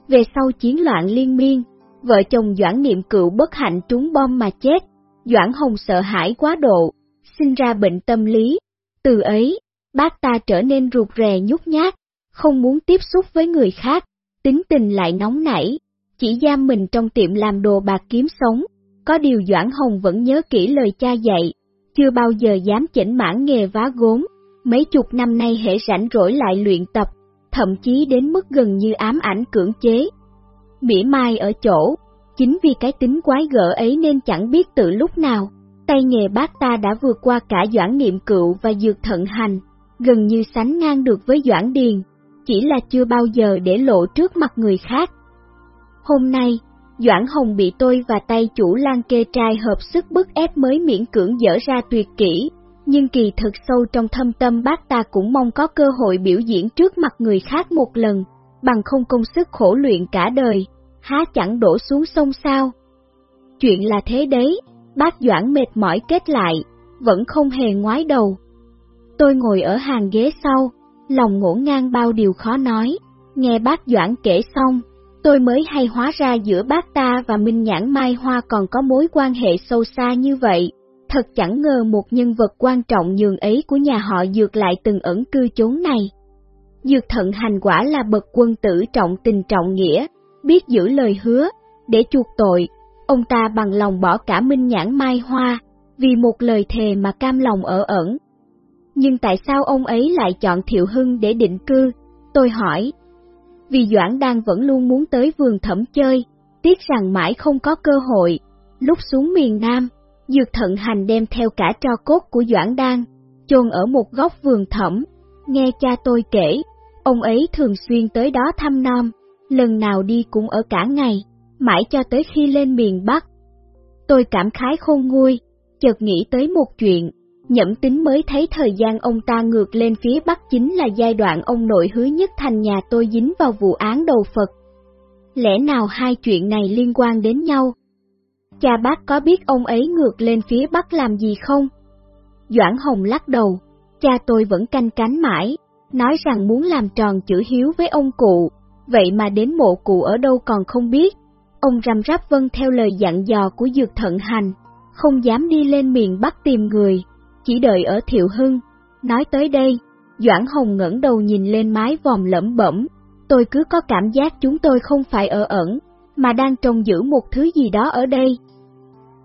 Về sau chiến loạn liên miên, vợ chồng Doãn Niệm Cựu bất hạnh trúng bom mà chết, Doãn Hồng sợ hãi quá độ, sinh ra bệnh tâm lý. Từ ấy, bác ta trở nên ruột rè nhút nhát, không muốn tiếp xúc với người khác, tính tình lại nóng nảy, chỉ giam mình trong tiệm làm đồ bạc kiếm sống. Có điều Doãn Hồng vẫn nhớ kỹ lời cha dạy, chưa bao giờ dám chỉnh mãn nghề vá gốm, mấy chục năm nay hệ rảnh rỗi lại luyện tập, thậm chí đến mức gần như ám ảnh cưỡng chế. Mỉa mai ở chỗ, Chính vì cái tính quái gở ấy nên chẳng biết từ lúc nào, tay nghề bác ta đã vượt qua cả Doãn Niệm Cựu và Dược Thận Hành, gần như sánh ngang được với Doãn Điền, chỉ là chưa bao giờ để lộ trước mặt người khác. Hôm nay, Doãn Hồng bị tôi và tay chủ lan kê trai hợp sức bức ép mới miễn cưỡng dở ra tuyệt kỹ, nhưng kỳ thực sâu trong thâm tâm bác ta cũng mong có cơ hội biểu diễn trước mặt người khác một lần, bằng không công sức khổ luyện cả đời, há chẳng đổ xuống sông sao. Chuyện là thế đấy, bác Doãn mệt mỏi kết lại, vẫn không hề ngoái đầu. Tôi ngồi ở hàng ghế sau, lòng ngổn ngang bao điều khó nói, nghe bác Doãn kể xong, tôi mới hay hóa ra giữa bác ta và Minh Nhãn Mai Hoa còn có mối quan hệ sâu xa như vậy. Thật chẳng ngờ một nhân vật quan trọng nhường ấy của nhà họ Dược lại từng ẩn cư chốn này. Dược thận hành quả là bậc quân tử trọng tình trọng nghĩa, biết giữ lời hứa, để chuộc tội, ông ta bằng lòng bỏ cả Minh Nhãn Mai Hoa, vì một lời thề mà cam lòng ở ẩn. Nhưng tại sao ông ấy lại chọn Thiệu Hưng để định cư? Tôi hỏi. Vì Doãn đang vẫn luôn muốn tới vườn thẩm chơi, tiếc rằng mãi không có cơ hội. Lúc xuống miền Nam, Dược thận hành đem theo cả tro cốt của Doãn Đan, chôn ở một góc vườn thẩm. Nghe cha tôi kể, ông ấy thường xuyên tới đó thăm nom, lần nào đi cũng ở cả ngày, mãi cho tới khi lên miền Bắc. Tôi cảm khái khôn nguôi, chợt nghĩ tới một chuyện, Nhậm tính mới thấy thời gian ông ta ngược lên phía Bắc chính là giai đoạn ông nội hứa nhất thành nhà tôi dính vào vụ án đầu Phật. Lẽ nào hai chuyện này liên quan đến nhau? Cha bác có biết ông ấy ngược lên phía Bắc làm gì không? Doãn Hồng lắc đầu, cha tôi vẫn canh cánh mãi, nói rằng muốn làm tròn chữ hiếu với ông cụ, vậy mà đến mộ cụ ở đâu còn không biết. Ông răm rắp vâng theo lời dặn dò của Dược Thận Hành, không dám đi lên miền Bắc tìm người, chỉ đợi ở Thiệu Hưng. Nói tới đây, Doãn Hồng ngẩng đầu nhìn lên mái vòm lẩm bẩm, tôi cứ có cảm giác chúng tôi không phải ở ẩn, mà đang trông giữ một thứ gì đó ở đây.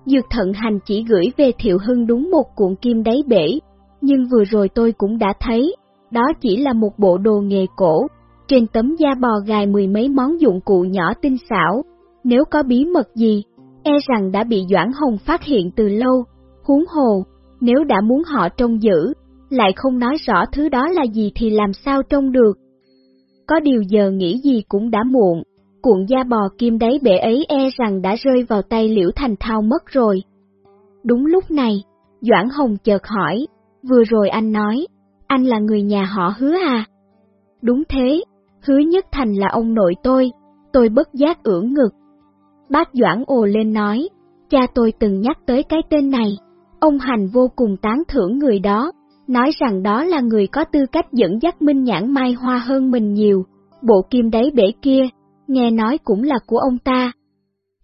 Dược thận hành chỉ gửi về Thiệu Hưng đúng một cuộn kim đáy bể, nhưng vừa rồi tôi cũng đã thấy, đó chỉ là một bộ đồ nghề cổ, trên tấm da bò gài mười mấy món dụng cụ nhỏ tinh xảo, nếu có bí mật gì, e rằng đã bị Doãn Hồng phát hiện từ lâu, huống hồ, nếu đã muốn họ trông giữ, lại không nói rõ thứ đó là gì thì làm sao trông được. Có điều giờ nghĩ gì cũng đã muộn, cuộn da bò kim đáy bể ấy e rằng đã rơi vào tay Liễu Thành Thao mất rồi. Đúng lúc này, Doãn Hồng chợt hỏi, vừa rồi anh nói, anh là người nhà họ hứa à? Đúng thế, hứa nhất thành là ông nội tôi, tôi bất giác ưỡn ngực. Bác Doãn ồ lên nói, cha tôi từng nhắc tới cái tên này, ông Hành vô cùng tán thưởng người đó, nói rằng đó là người có tư cách dẫn dắt Minh Nhãn Mai Hoa hơn mình nhiều, bộ kim đáy bể kia, nghe nói cũng là của ông ta.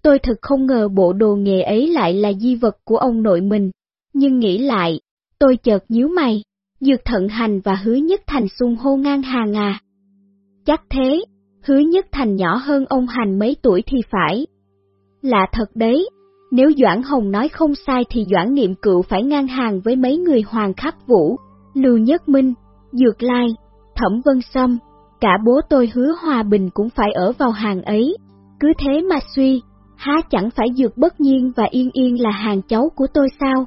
Tôi thật không ngờ bộ đồ nghề ấy lại là di vật của ông nội mình, nhưng nghĩ lại, tôi chợt nhíu mày, dược thận hành và hứa nhất thành xung hô ngang hàng à. Chắc thế, hứa nhất thành nhỏ hơn ông hành mấy tuổi thì phải. Lạ thật đấy, nếu Doãn Hồng nói không sai thì Doãn Niệm Cựu phải ngang hàng với mấy người Hoàng Khắc Vũ, Lưu Nhất Minh, Dược Lai, Thẩm Vân Sâm, cả bố tôi hứa hòa bình cũng phải ở vào hàng ấy. Cứ thế mà suy, há chẳng phải Dược Bất Nhiên và Yên Yên là hàng cháu của tôi sao?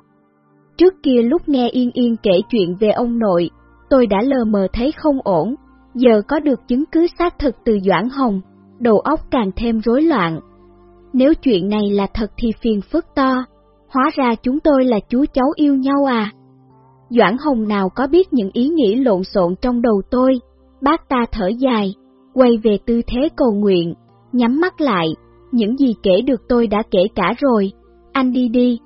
Trước kia lúc nghe Yên Yên kể chuyện về ông nội, tôi đã lờ mờ thấy không ổn, giờ có được chứng cứ xác thực từ Doãn Hồng, đầu óc càng thêm rối loạn. Nếu chuyện này là thật thì phiền phức to, hóa ra chúng tôi là chú cháu yêu nhau à. Doãn Hồng nào có biết những ý nghĩ lộn xộn trong đầu tôi, bác ta thở dài, quay về tư thế cầu nguyện, nhắm mắt lại, những gì kể được tôi đã kể cả rồi, anh đi đi.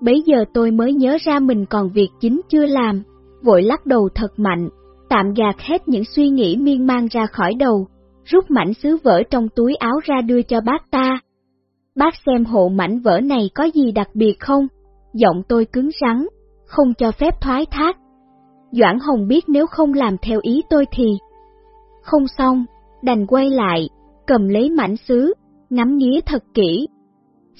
Bấy giờ tôi mới nhớ ra mình còn việc chính chưa làm, vội lắc đầu thật mạnh, tạm gạt hết những suy nghĩ miên man ra khỏi đầu, rút mảnh sứ vỡ trong túi áo ra đưa cho bác ta. Bác xem hộ mảnh vỡ này có gì đặc biệt không? Giọng tôi cứng rắn, không cho phép thoái thác. Doãn Hồng biết nếu không làm theo ý tôi thì... Không xong, đành quay lại, cầm lấy mảnh sứ, ngắm nghía thật kỹ.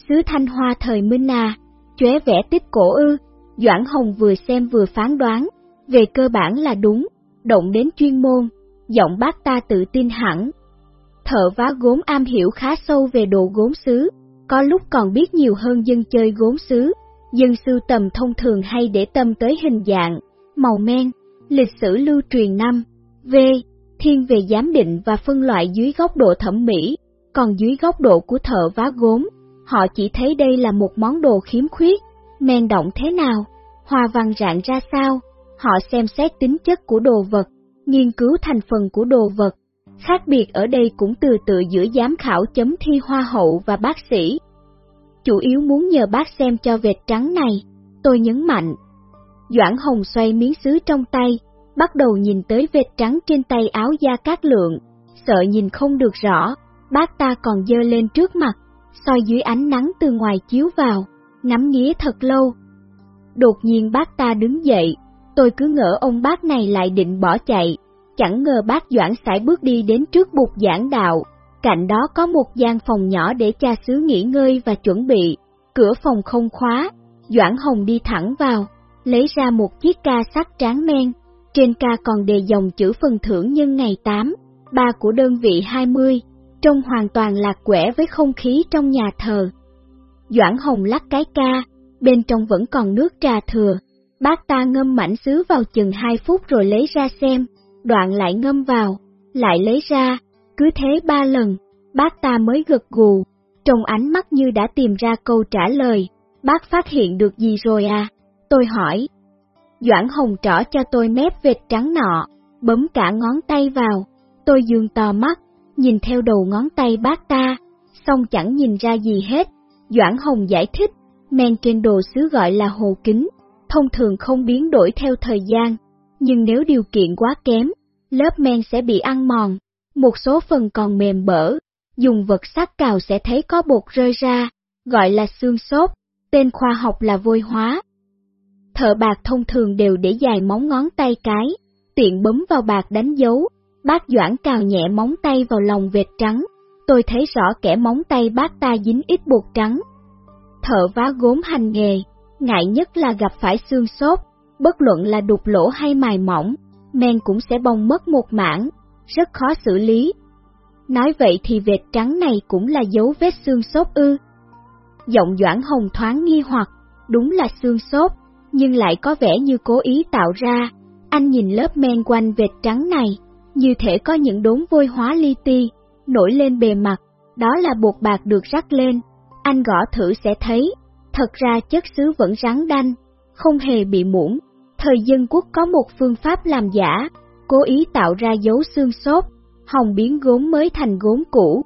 Sứ thanh hoa thời Minh à, chóe vẽ tích cổ ư, Doãn Hồng vừa xem vừa phán đoán, về cơ bản là đúng, động đến chuyên môn, giọng bác ta tự tin hẳn. Thợ vá gốm am hiểu khá sâu về đồ gốm sứ, có lúc còn biết nhiều hơn dân chơi gốm sứ, dân sưu tầm thông thường hay để tâm tới hình dạng, màu men, lịch sử lưu truyền năm, V, thiên về giám định và phân loại dưới góc độ thẩm mỹ, còn dưới góc độ của thợ vá gốm, họ chỉ thấy đây là một món đồ khiếm khuyết, men động thế nào, hoa văn rạng ra sao, họ xem xét tính chất của đồ vật, nghiên cứu thành phần của đồ vật. Khác biệt ở đây cũng từ từ giữa giám khảo chấm thi hoa hậu và bác sĩ. Chủ yếu muốn nhờ bác xem cho vệt trắng này, tôi nhấn mạnh. Doãn Hồng xoay miếng sứ trong tay, bắt đầu nhìn tới vệt trắng trên tay áo da cát lượng, sợ nhìn không được rõ, bác ta còn dơ lên trước mặt, soi dưới ánh nắng từ ngoài chiếu vào, ngắm nghía thật lâu. Đột nhiên bác ta đứng dậy, tôi cứ ngỡ ông bác này lại định bỏ chạy, chẳng ngờ bác Doãn sải bước đi đến trước bục giảng đạo, cạnh đó có một gian phòng nhỏ để cha xứ nghỉ ngơi và chuẩn bị, cửa phòng không khóa, Doãn Hồng đi thẳng vào, lấy ra một chiếc ca sắt tráng men, trên ca còn đề dòng chữ phần thưởng nhân ngày 8, ba của đơn vị 20, trông hoàn toàn lạc quẻ với không khí trong nhà thờ. Doãn Hồng lắc cái ca, bên trong vẫn còn nước trà thừa, bác ta ngâm mảnh sứ vào chừng 2 phút rồi lấy ra xem, đoạn lại ngâm vào, lại lấy ra, cứ thế ba lần, bác ta mới gật gù, trong ánh mắt như đã tìm ra câu trả lời, bác phát hiện được gì rồi à? Tôi hỏi. Doãn Hồng trỏ cho tôi mép vệt trắng nọ, bấm cả ngón tay vào, tôi dương to mắt, nhìn theo đầu ngón tay bác ta, xong chẳng nhìn ra gì hết. Doãn Hồng giải thích, men trên đồ sứ gọi là hồ kính, thông thường không biến đổi theo thời gian, nhưng nếu điều kiện quá kém, lớp men sẽ bị ăn mòn, một số phần còn mềm bở, dùng vật sắc cào sẽ thấy có bột rơi ra, gọi là xương xốp, tên khoa học là vôi hóa. Thợ bạc thông thường đều để dài móng ngón tay cái, tiện bấm vào bạc đánh dấu, bác Doãn cào nhẹ móng tay vào lòng vệt trắng, tôi thấy rõ kẻ móng tay bác ta dính ít bột trắng. Thợ vá gốm hành nghề, ngại nhất là gặp phải xương xốp, bất luận là đục lỗ hay mài mỏng, men cũng sẽ bong mất một mảng, rất khó xử lý. Nói vậy thì vệt trắng này cũng là dấu vết xương xốp ư. Giọng Doãn Hồng thoáng nghi hoặc, đúng là xương xốp, nhưng lại có vẻ như cố ý tạo ra. Anh nhìn lớp men quanh vệt trắng này, như thể có những đốm vôi hóa li ti, nổi lên bề mặt, đó là bột bạc được rắc lên. Anh gõ thử sẽ thấy, thật ra chất xứ vẫn rắn đanh, không hề bị muỗng. Thời dân quốc có một phương pháp làm giả, cố ý tạo ra dấu xương xốp, hồng biến gốm mới thành gốm cũ.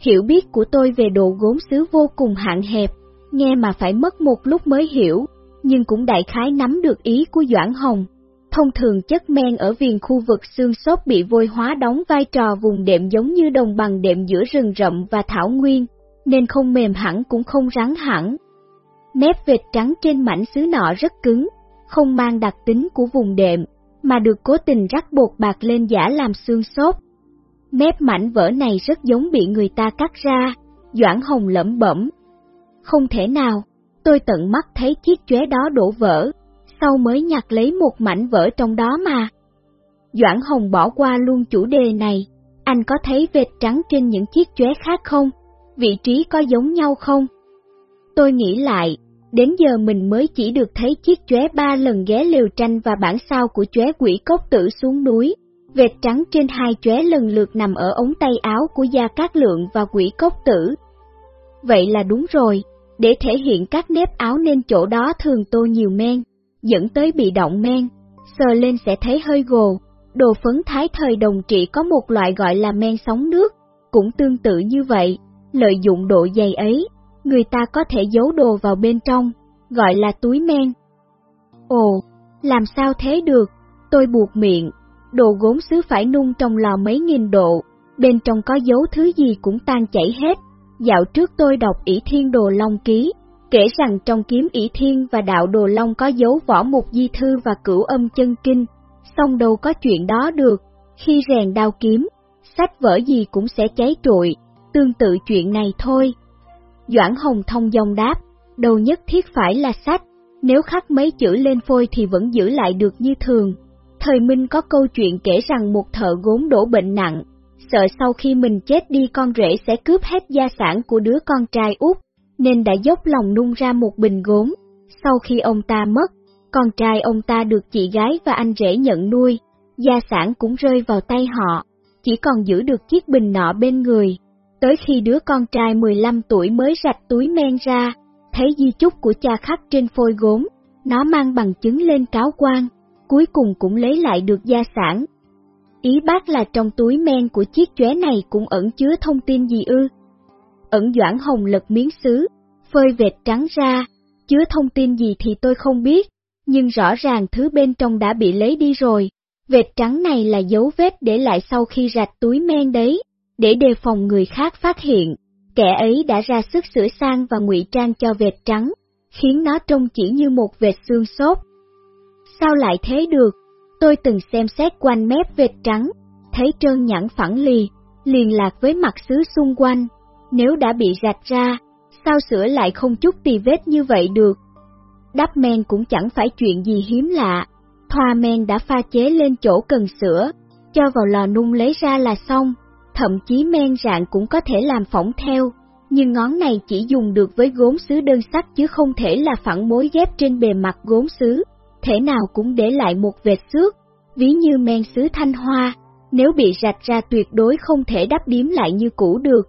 Hiểu biết của tôi về đồ gốm xứ vô cùng hạn hẹp, nghe mà phải mất một lúc mới hiểu, nhưng cũng đại khái nắm được ý của Doãn Hồng. Thông thường chất men ở viền khu vực xương xốp bị vôi hóa đóng vai trò vùng đệm giống như đồng bằng đệm giữa rừng rậm và thảo nguyên, nên không mềm hẳn cũng không rắn hẳn. Mép vệt trắng trên mảnh sứ nọ rất cứng, không mang đặc tính của vùng đệm, mà được cố tình rắc bột bạc lên giả làm xương xốp. Mép mảnh vỡ này rất giống bị người ta cắt ra, Doãn Hồng lẩm bẩm. Không thể nào, tôi tận mắt thấy chiếc chóe đó đổ vỡ, sau mới nhặt lấy một mảnh vỡ trong đó mà. Doãn Hồng bỏ qua luôn chủ đề này, anh có thấy vệt trắng trên những chiếc chóe khác không? Vị trí có giống nhau không? Tôi nghĩ lại, đến giờ mình mới chỉ được thấy chiếc chóe ba lần ghé liều tranh và bản sao của chóe quỷ cốc tử xuống núi. Vệt trắng trên hai chóe lần lượt nằm ở ống tay áo của Gia Cát Lượng và quỷ cốc tử. Vậy là đúng rồi, để thể hiện các nếp áo nên chỗ đó thường tô nhiều men, dẫn tới bị động men, sờ lên sẽ thấy hơi gồ. Đồ phấn thái thời đồng trị có một loại gọi là men sóng nước, cũng tương tự như vậy, lợi dụng độ dày ấy, người ta có thể giấu đồ vào bên trong, gọi là túi men. Ồ, làm sao thế được? Tôi buộc miệng, đồ gốm sứ phải nung trong lò mấy nghìn độ, bên trong có dấu thứ gì cũng tan chảy hết. Dạo trước tôi đọc ỷ thiên đồ long ký, kể rằng trong kiếm ỷ thiên và đạo đồ long có dấu võ mục di thư và cửu âm chân kinh, song đâu có chuyện đó được, khi rèn đao kiếm, sách vở gì cũng sẽ cháy trụi, tương tự chuyện này thôi. Doãn Hồng thông dòng đáp, đầu nhất thiết phải là sách, nếu khắc mấy chữ lên phôi thì vẫn giữ lại được như thường. Thời Minh có câu chuyện kể rằng một thợ gốm đổ bệnh nặng, sợ sau khi mình chết đi con rể sẽ cướp hết gia sản của đứa con trai út, nên đã dốc lòng nung ra một bình gốm. Sau khi ông ta mất, con trai ông ta được chị gái và anh rể nhận nuôi, gia sản cũng rơi vào tay họ, chỉ còn giữ được chiếc bình nọ bên người. Tới khi đứa con trai 15 tuổi mới rạch túi men ra, thấy di chúc của cha khắc trên phôi gốm, nó mang bằng chứng lên cáo quan, cuối cùng cũng lấy lại được gia sản. Ý bác là trong túi men của chiếc chóe này cũng ẩn chứa thông tin gì ư? Ẩn Doãn Hồng lật miếng xứ phơi vệt trắng ra, chứa thông tin gì thì tôi không biết, nhưng rõ ràng thứ bên trong đã bị lấy đi rồi. Vệt trắng này là dấu vết để lại sau khi rạch túi men đấy, để đề phòng người khác phát hiện. Kẻ ấy đã ra sức sửa sang và ngụy trang cho vệt trắng, khiến nó trông chỉ như một vệt xương xốp. Sao lại thế được? Tôi từng xem xét quanh mép vệt trắng, thấy trơn nhẵn phẳng lì, liền lạc với mặt xứ xung quanh. Nếu đã bị rạch ra, sao sửa lại không chút tì vết như vậy được? Đắp men cũng chẳng phải chuyện gì hiếm lạ, thoa men đã pha chế lên chỗ cần sửa, cho vào lò nung lấy ra là xong, thậm chí men rạng cũng có thể làm phỏng theo, nhưng ngón này chỉ dùng được với gốm sứ đơn sắc chứ không thể là phẳng mối ghép trên bề mặt gốm sứ, thể nào cũng để lại một vệt xước, ví như men sứ thanh hoa, nếu bị rạch ra tuyệt đối không thể đắp điếm lại như cũ được.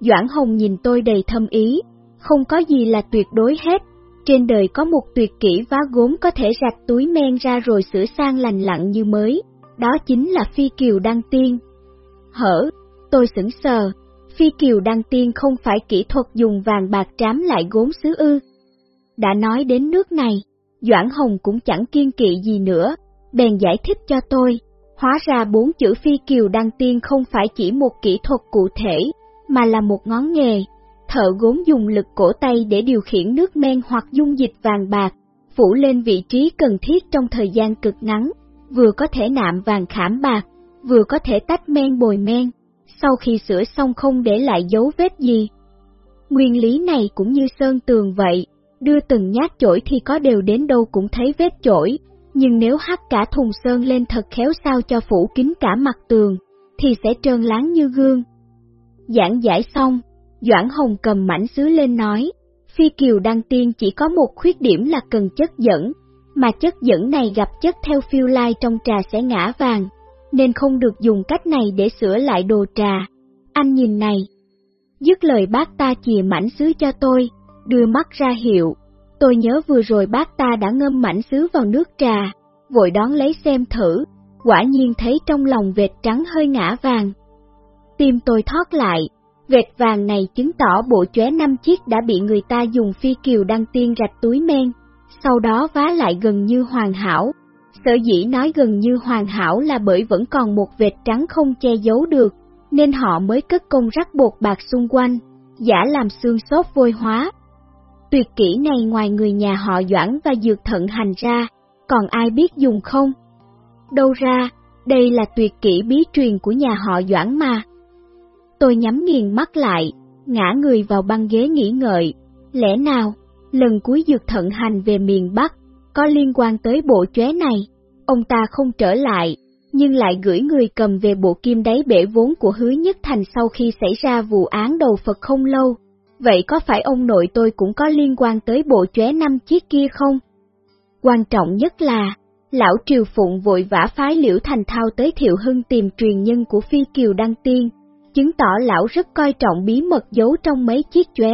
Doãn Hồng nhìn tôi đầy thâm ý, không có gì là tuyệt đối hết, trên đời có một tuyệt kỹ vá gốm có thể rạch túi men ra rồi sửa sang lành lặn như mới, đó chính là phi kiều đăng tiên. Hở, tôi sững sờ, phi kiều đăng tiên không phải kỹ thuật dùng vàng bạc trám lại gốm sứ ư. Đã nói đến nước này, Doãn Hồng cũng chẳng kiên kỵ gì nữa, bèn giải thích cho tôi, hóa ra bốn chữ phi kiều đăng tiên không phải chỉ một kỹ thuật cụ thể, mà là một ngón nghề, thợ gốm dùng lực cổ tay để điều khiển nước men hoặc dung dịch vàng bạc, phủ lên vị trí cần thiết trong thời gian cực ngắn, vừa có thể nạm vàng khảm bạc, vừa có thể tách men bồi men, sau khi sửa xong không để lại dấu vết gì. Nguyên lý này cũng như sơn tường vậy, đưa từng nhát chổi thì có đều đến đâu cũng thấy vết chổi, nhưng nếu hắt cả thùng sơn lên thật khéo sao cho phủ kín cả mặt tường, thì sẽ trơn láng như gương. Giảng giải xong, Doãn Hồng cầm mảnh sứ lên nói, Phi Kiều Đăng Tiên chỉ có một khuyết điểm là cần chất dẫn, mà chất dẫn này gặp chất theo phiêu lai trong trà sẽ ngã vàng, nên không được dùng cách này để sửa lại đồ trà. Anh nhìn này. Dứt lời bác ta chìa mảnh sứ cho tôi, đưa mắt ra hiệu. Tôi nhớ vừa rồi bác ta đã ngâm mảnh sứ vào nước trà, vội đón lấy xem thử, quả nhiên thấy trong lòng vệt trắng hơi ngã vàng. Tim tôi thoát lại, Vệt vàng này chứng tỏ bộ chóe năm chiếc đã bị người ta dùng phi kiều đăng tiên rạch túi men, sau đó vá lại gần như hoàn hảo. Sở dĩ nói gần như hoàn hảo là bởi vẫn còn một vệt trắng không che giấu được, nên họ mới cất công rắc bột bạc xung quanh, giả làm xương xốp vôi hóa. Tuyệt kỹ này ngoài người nhà họ Doãn và Dược Thận Hành ra, còn ai biết dùng không? Đâu ra, đây là tuyệt kỹ bí truyền của nhà họ Doãn mà. Tôi nhắm nghiền mắt lại, ngã người vào băng ghế nghỉ ngợi. Lẽ nào, lần cuối dược thận hành về miền Bắc, có liên quan tới bộ chóe này, ông ta không trở lại, nhưng lại gửi người cầm về bộ kim đáy bể vốn của hứa nhất thành sau khi xảy ra vụ án đầu Phật không lâu. Vậy có phải ông nội tôi cũng có liên quan tới bộ chóe năm chiếc kia không? Quan trọng nhất là, lão Triều Phụng vội vã phái Liễu Thành Thao tới Thiệu Hưng tìm truyền nhân của Phi Kiều Đăng Tiên, chứng tỏ lão rất coi trọng bí mật giấu trong mấy chiếc chóe.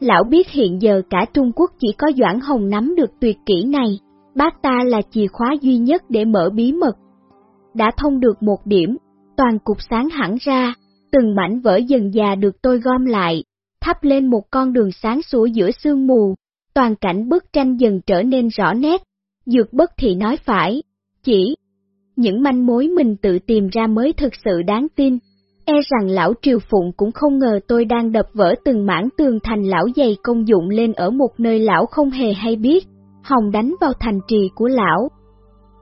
Lão biết hiện giờ cả Trung Quốc chỉ có Doãn Hồng nắm được tuyệt kỹ này, bác ta là chìa khóa duy nhất để mở bí mật. Đã thông được một điểm, toàn cục sáng hẳn ra, từng mảnh vỡ dần già được tôi gom lại, thắp lên một con đường sáng sủa giữa sương mù, toàn cảnh bức tranh dần trở nên rõ nét, dược bất thì nói phải, chỉ những manh mối mình tự tìm ra mới thực sự đáng tin. E rằng lão Triều Phụng cũng không ngờ tôi đang đập vỡ từng mảng tường thành lão dày công dụng lên ở một nơi lão không hề hay biết, hòng đánh vào thành trì của lão.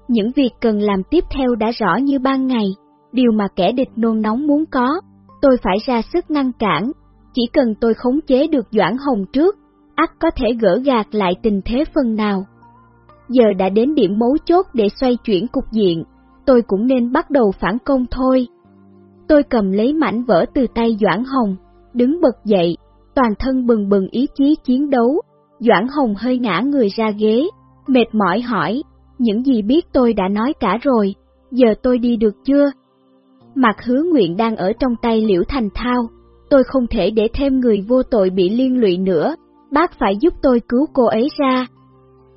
Những việc cần làm tiếp theo đã rõ như ban ngày, điều mà kẻ địch nôn nóng muốn có, tôi phải ra sức ngăn cản, chỉ cần tôi khống chế được Doãn Hồng trước, ắt có thể gỡ gạt lại tình thế phần nào. Giờ đã đến điểm mấu chốt để xoay chuyển cục diện, tôi cũng nên bắt đầu phản công thôi. Tôi cầm lấy mảnh vỡ từ tay Doãn Hồng, đứng bật dậy, toàn thân bừng bừng ý chí chiến đấu. Doãn Hồng hơi ngã người ra ghế, mệt mỏi hỏi, những gì biết tôi đã nói cả rồi, giờ tôi đi được chưa? Mặt hứa nguyện đang ở trong tay Liễu Thành Thao, tôi không thể để thêm người vô tội bị liên lụy nữa, bác phải giúp tôi cứu cô ấy ra.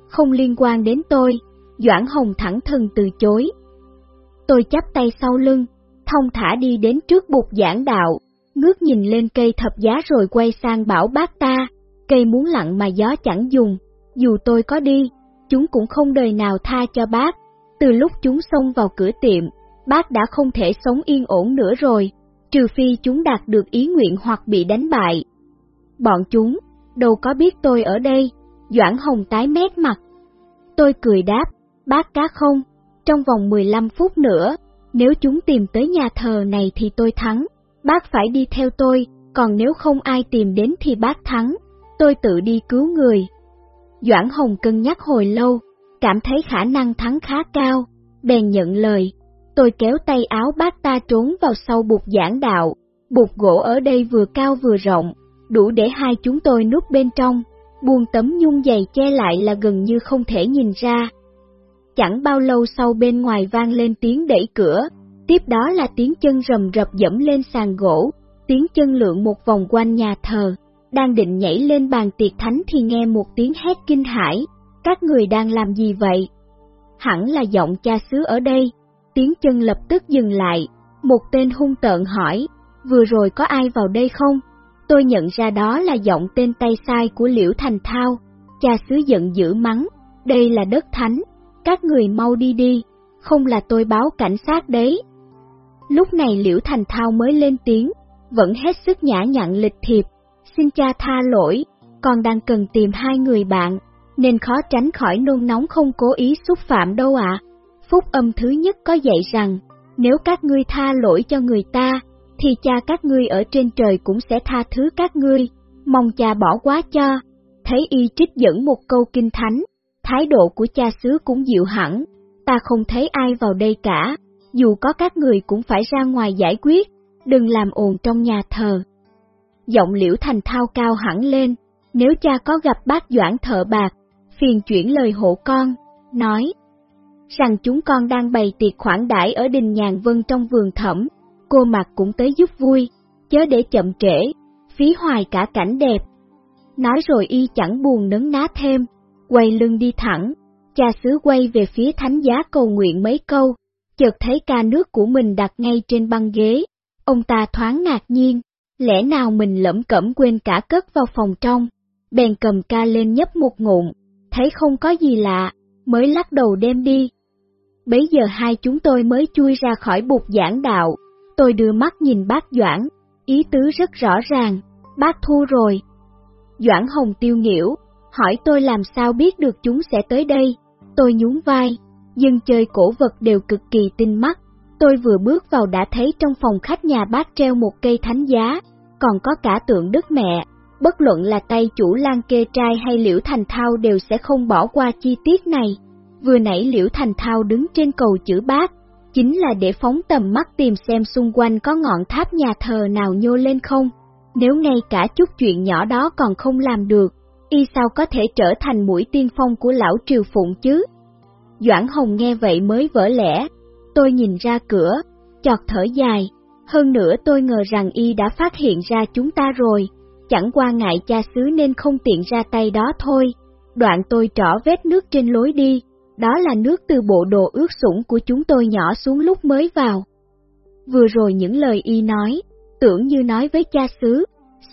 Không liên quan đến tôi, Doãn Hồng thẳng thừng từ chối. Tôi chắp tay sau lưng, thông thả đi đến trước bục giảng đạo, ngước nhìn lên cây thập giá rồi quay sang bảo bác ta, cây muốn lặng mà gió chẳng dùng, dù tôi có đi, chúng cũng không đời nào tha cho bác. Từ lúc chúng xông vào cửa tiệm, bác đã không thể sống yên ổn nữa rồi, trừ phi chúng đạt được ý nguyện hoặc bị đánh bại. Bọn chúng, đâu có biết tôi ở đây, Doãn Hồng tái mét mặt. Tôi cười đáp, bác cá không, trong vòng 15 phút nữa, nếu chúng tìm tới nhà thờ này thì tôi thắng, bác phải đi theo tôi, còn nếu không ai tìm đến thì bác thắng, tôi tự đi cứu người. Doãn Hồng cân nhắc hồi lâu, cảm thấy khả năng thắng khá cao, bèn nhận lời. Tôi kéo tay áo bác ta trốn vào sau bục giảng đạo, bục gỗ ở đây vừa cao vừa rộng, đủ để hai chúng tôi núp bên trong, buông tấm nhung dày che lại là gần như không thể nhìn ra. Chẳng bao lâu sau bên ngoài vang lên tiếng đẩy cửa, tiếp đó là tiếng chân rầm rập dẫm lên sàn gỗ, tiếng chân lượn một vòng quanh nhà thờ, đang định nhảy lên bàn tiệc thánh thì nghe một tiếng hét kinh hãi, các người đang làm gì vậy? Hẳn là giọng cha xứ ở đây, tiếng chân lập tức dừng lại, một tên hung tợn hỏi, vừa rồi có ai vào đây không? Tôi nhận ra đó là giọng tên tay sai của Liễu Thành Thao, cha xứ giận dữ mắng, đây là đất thánh, các người mau đi đi, không là tôi báo cảnh sát đấy. Lúc này Liễu Thành Thao mới lên tiếng, vẫn hết sức nhã nhặn lịch thiệp, xin cha tha lỗi, con đang cần tìm hai người bạn, nên khó tránh khỏi nôn nóng không cố ý xúc phạm đâu ạ. Phúc âm thứ nhất có dạy rằng, nếu các ngươi tha lỗi cho người ta, thì cha các ngươi ở trên trời cũng sẽ tha thứ các ngươi, mong cha bỏ quá cho. Thấy y trích dẫn một câu kinh thánh, thái độ của cha xứ cũng dịu hẳn, ta không thấy ai vào đây cả, dù có các người cũng phải ra ngoài giải quyết, đừng làm ồn trong nhà thờ. Giọng liễu thành thao cao hẳn lên, nếu cha có gặp bác Doãn thợ bạc, phiền chuyển lời hộ con, nói rằng chúng con đang bày tiệc khoản đãi ở đình nhàn vân trong vườn thẩm, cô mặt cũng tới giúp vui, chớ để chậm trễ, phí hoài cả cảnh đẹp. Nói rồi y chẳng buồn nấn ná thêm, quay lưng đi thẳng, cha xứ quay về phía thánh giá cầu nguyện mấy câu, chợt thấy ca nước của mình đặt ngay trên băng ghế, ông ta thoáng ngạc nhiên, lẽ nào mình lẩm cẩm quên cả cất vào phòng trong, bèn cầm ca lên nhấp một ngụm, thấy không có gì lạ, mới lắc đầu đem đi. Bấy giờ hai chúng tôi mới chui ra khỏi bục giảng đạo, tôi đưa mắt nhìn bác Doãn, ý tứ rất rõ ràng, bác thu rồi. Doãn Hồng tiêu nghỉu, hỏi tôi làm sao biết được chúng sẽ tới đây, tôi nhún vai, dân chơi cổ vật đều cực kỳ tinh mắt, tôi vừa bước vào đã thấy trong phòng khách nhà bác treo một cây thánh giá, còn có cả tượng Đức Mẹ, bất luận là tay chủ Lan Kê Trai hay Liễu Thành Thao đều sẽ không bỏ qua chi tiết này. Vừa nãy Liễu Thành Thao đứng trên cầu chữ bác, chính là để phóng tầm mắt tìm xem xung quanh có ngọn tháp nhà thờ nào nhô lên không. Nếu ngay cả chút chuyện nhỏ đó còn không làm được, y sao có thể trở thành mũi tiên phong của lão Triều Phụng chứ? Doãn Hồng nghe vậy mới vỡ lẽ, tôi nhìn ra cửa, chọt thở dài, hơn nữa tôi ngờ rằng y đã phát hiện ra chúng ta rồi, chẳng qua ngại cha xứ nên không tiện ra tay đó thôi. Đoạn tôi trỏ vết nước trên lối đi, đó là nước từ bộ đồ ướt sũng của chúng tôi nhỏ xuống lúc mới vào. Vừa rồi những lời y nói, tưởng như nói với cha xứ,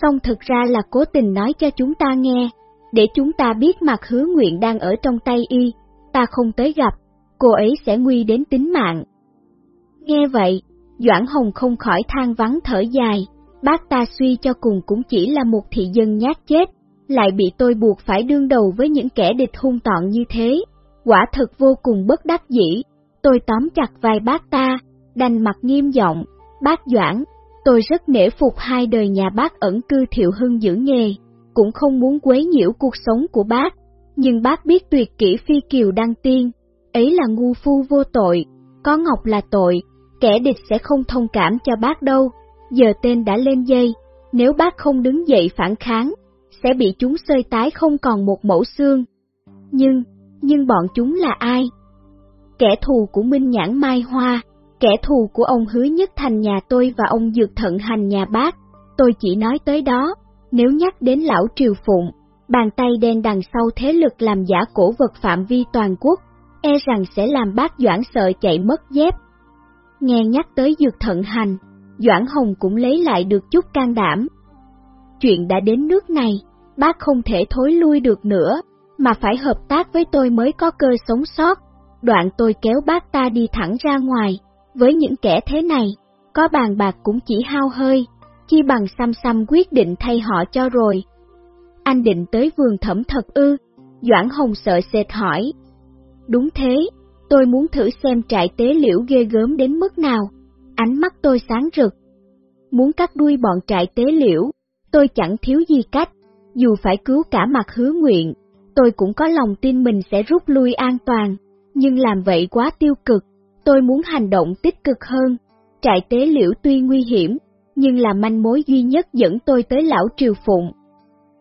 song thực ra là cố tình nói cho chúng ta nghe, để chúng ta biết mặt hứa nguyện đang ở trong tay y, ta không tới gặp, cô ấy sẽ nguy đến tính mạng. Nghe vậy, Doãn Hồng không khỏi than vắng thở dài, bác ta suy cho cùng cũng chỉ là một thị dân nhát chết, lại bị tôi buộc phải đương đầu với những kẻ địch hung tọn như thế, quả thật vô cùng bất đắc dĩ. Tôi tóm chặt vai bác ta, đành mặt nghiêm giọng, bác Doãn, tôi rất nể phục hai đời nhà bác ẩn cư thiệu hưng giữ nghề, cũng không muốn quấy nhiễu cuộc sống của bác, nhưng bác biết tuyệt kỹ phi kiều đăng tiên, ấy là ngu phu vô tội, có ngọc là tội, kẻ địch sẽ không thông cảm cho bác đâu, giờ tên đã lên dây, nếu bác không đứng dậy phản kháng, sẽ bị chúng sơi tái không còn một mẫu xương. Nhưng, nhưng bọn chúng là ai? Kẻ thù của Minh Nhãn Mai Hoa, kẻ thù của ông Hứa Nhất Thành nhà tôi và ông Dược Thận Hành nhà bác, tôi chỉ nói tới đó, nếu nhắc đến lão Triều Phụng, bàn tay đen đằng sau thế lực làm giả cổ vật phạm vi toàn quốc, e rằng sẽ làm bác Doãn sợ chạy mất dép. Nghe nhắc tới dược thận hành, Doãn Hồng cũng lấy lại được chút can đảm. Chuyện đã đến nước này, bác không thể thối lui được nữa, mà phải hợp tác với tôi mới có cơ sống sót. Đoạn tôi kéo bác ta đi thẳng ra ngoài, với những kẻ thế này, có bàn bạc cũng chỉ hao hơi, chi bằng xăm xăm quyết định thay họ cho rồi. Anh định tới vườn thẩm thật ư, Doãn Hồng sợ sệt hỏi. Đúng thế, tôi muốn thử xem trại tế liễu ghê gớm đến mức nào, ánh mắt tôi sáng rực. Muốn cắt đuôi bọn trại tế liễu, tôi chẳng thiếu gì cách, dù phải cứu cả mặt hứa nguyện, tôi cũng có lòng tin mình sẽ rút lui an toàn, nhưng làm vậy quá tiêu cực, tôi muốn hành động tích cực hơn. Trại tế liễu tuy nguy hiểm, nhưng là manh mối duy nhất dẫn tôi tới lão Triều Phụng.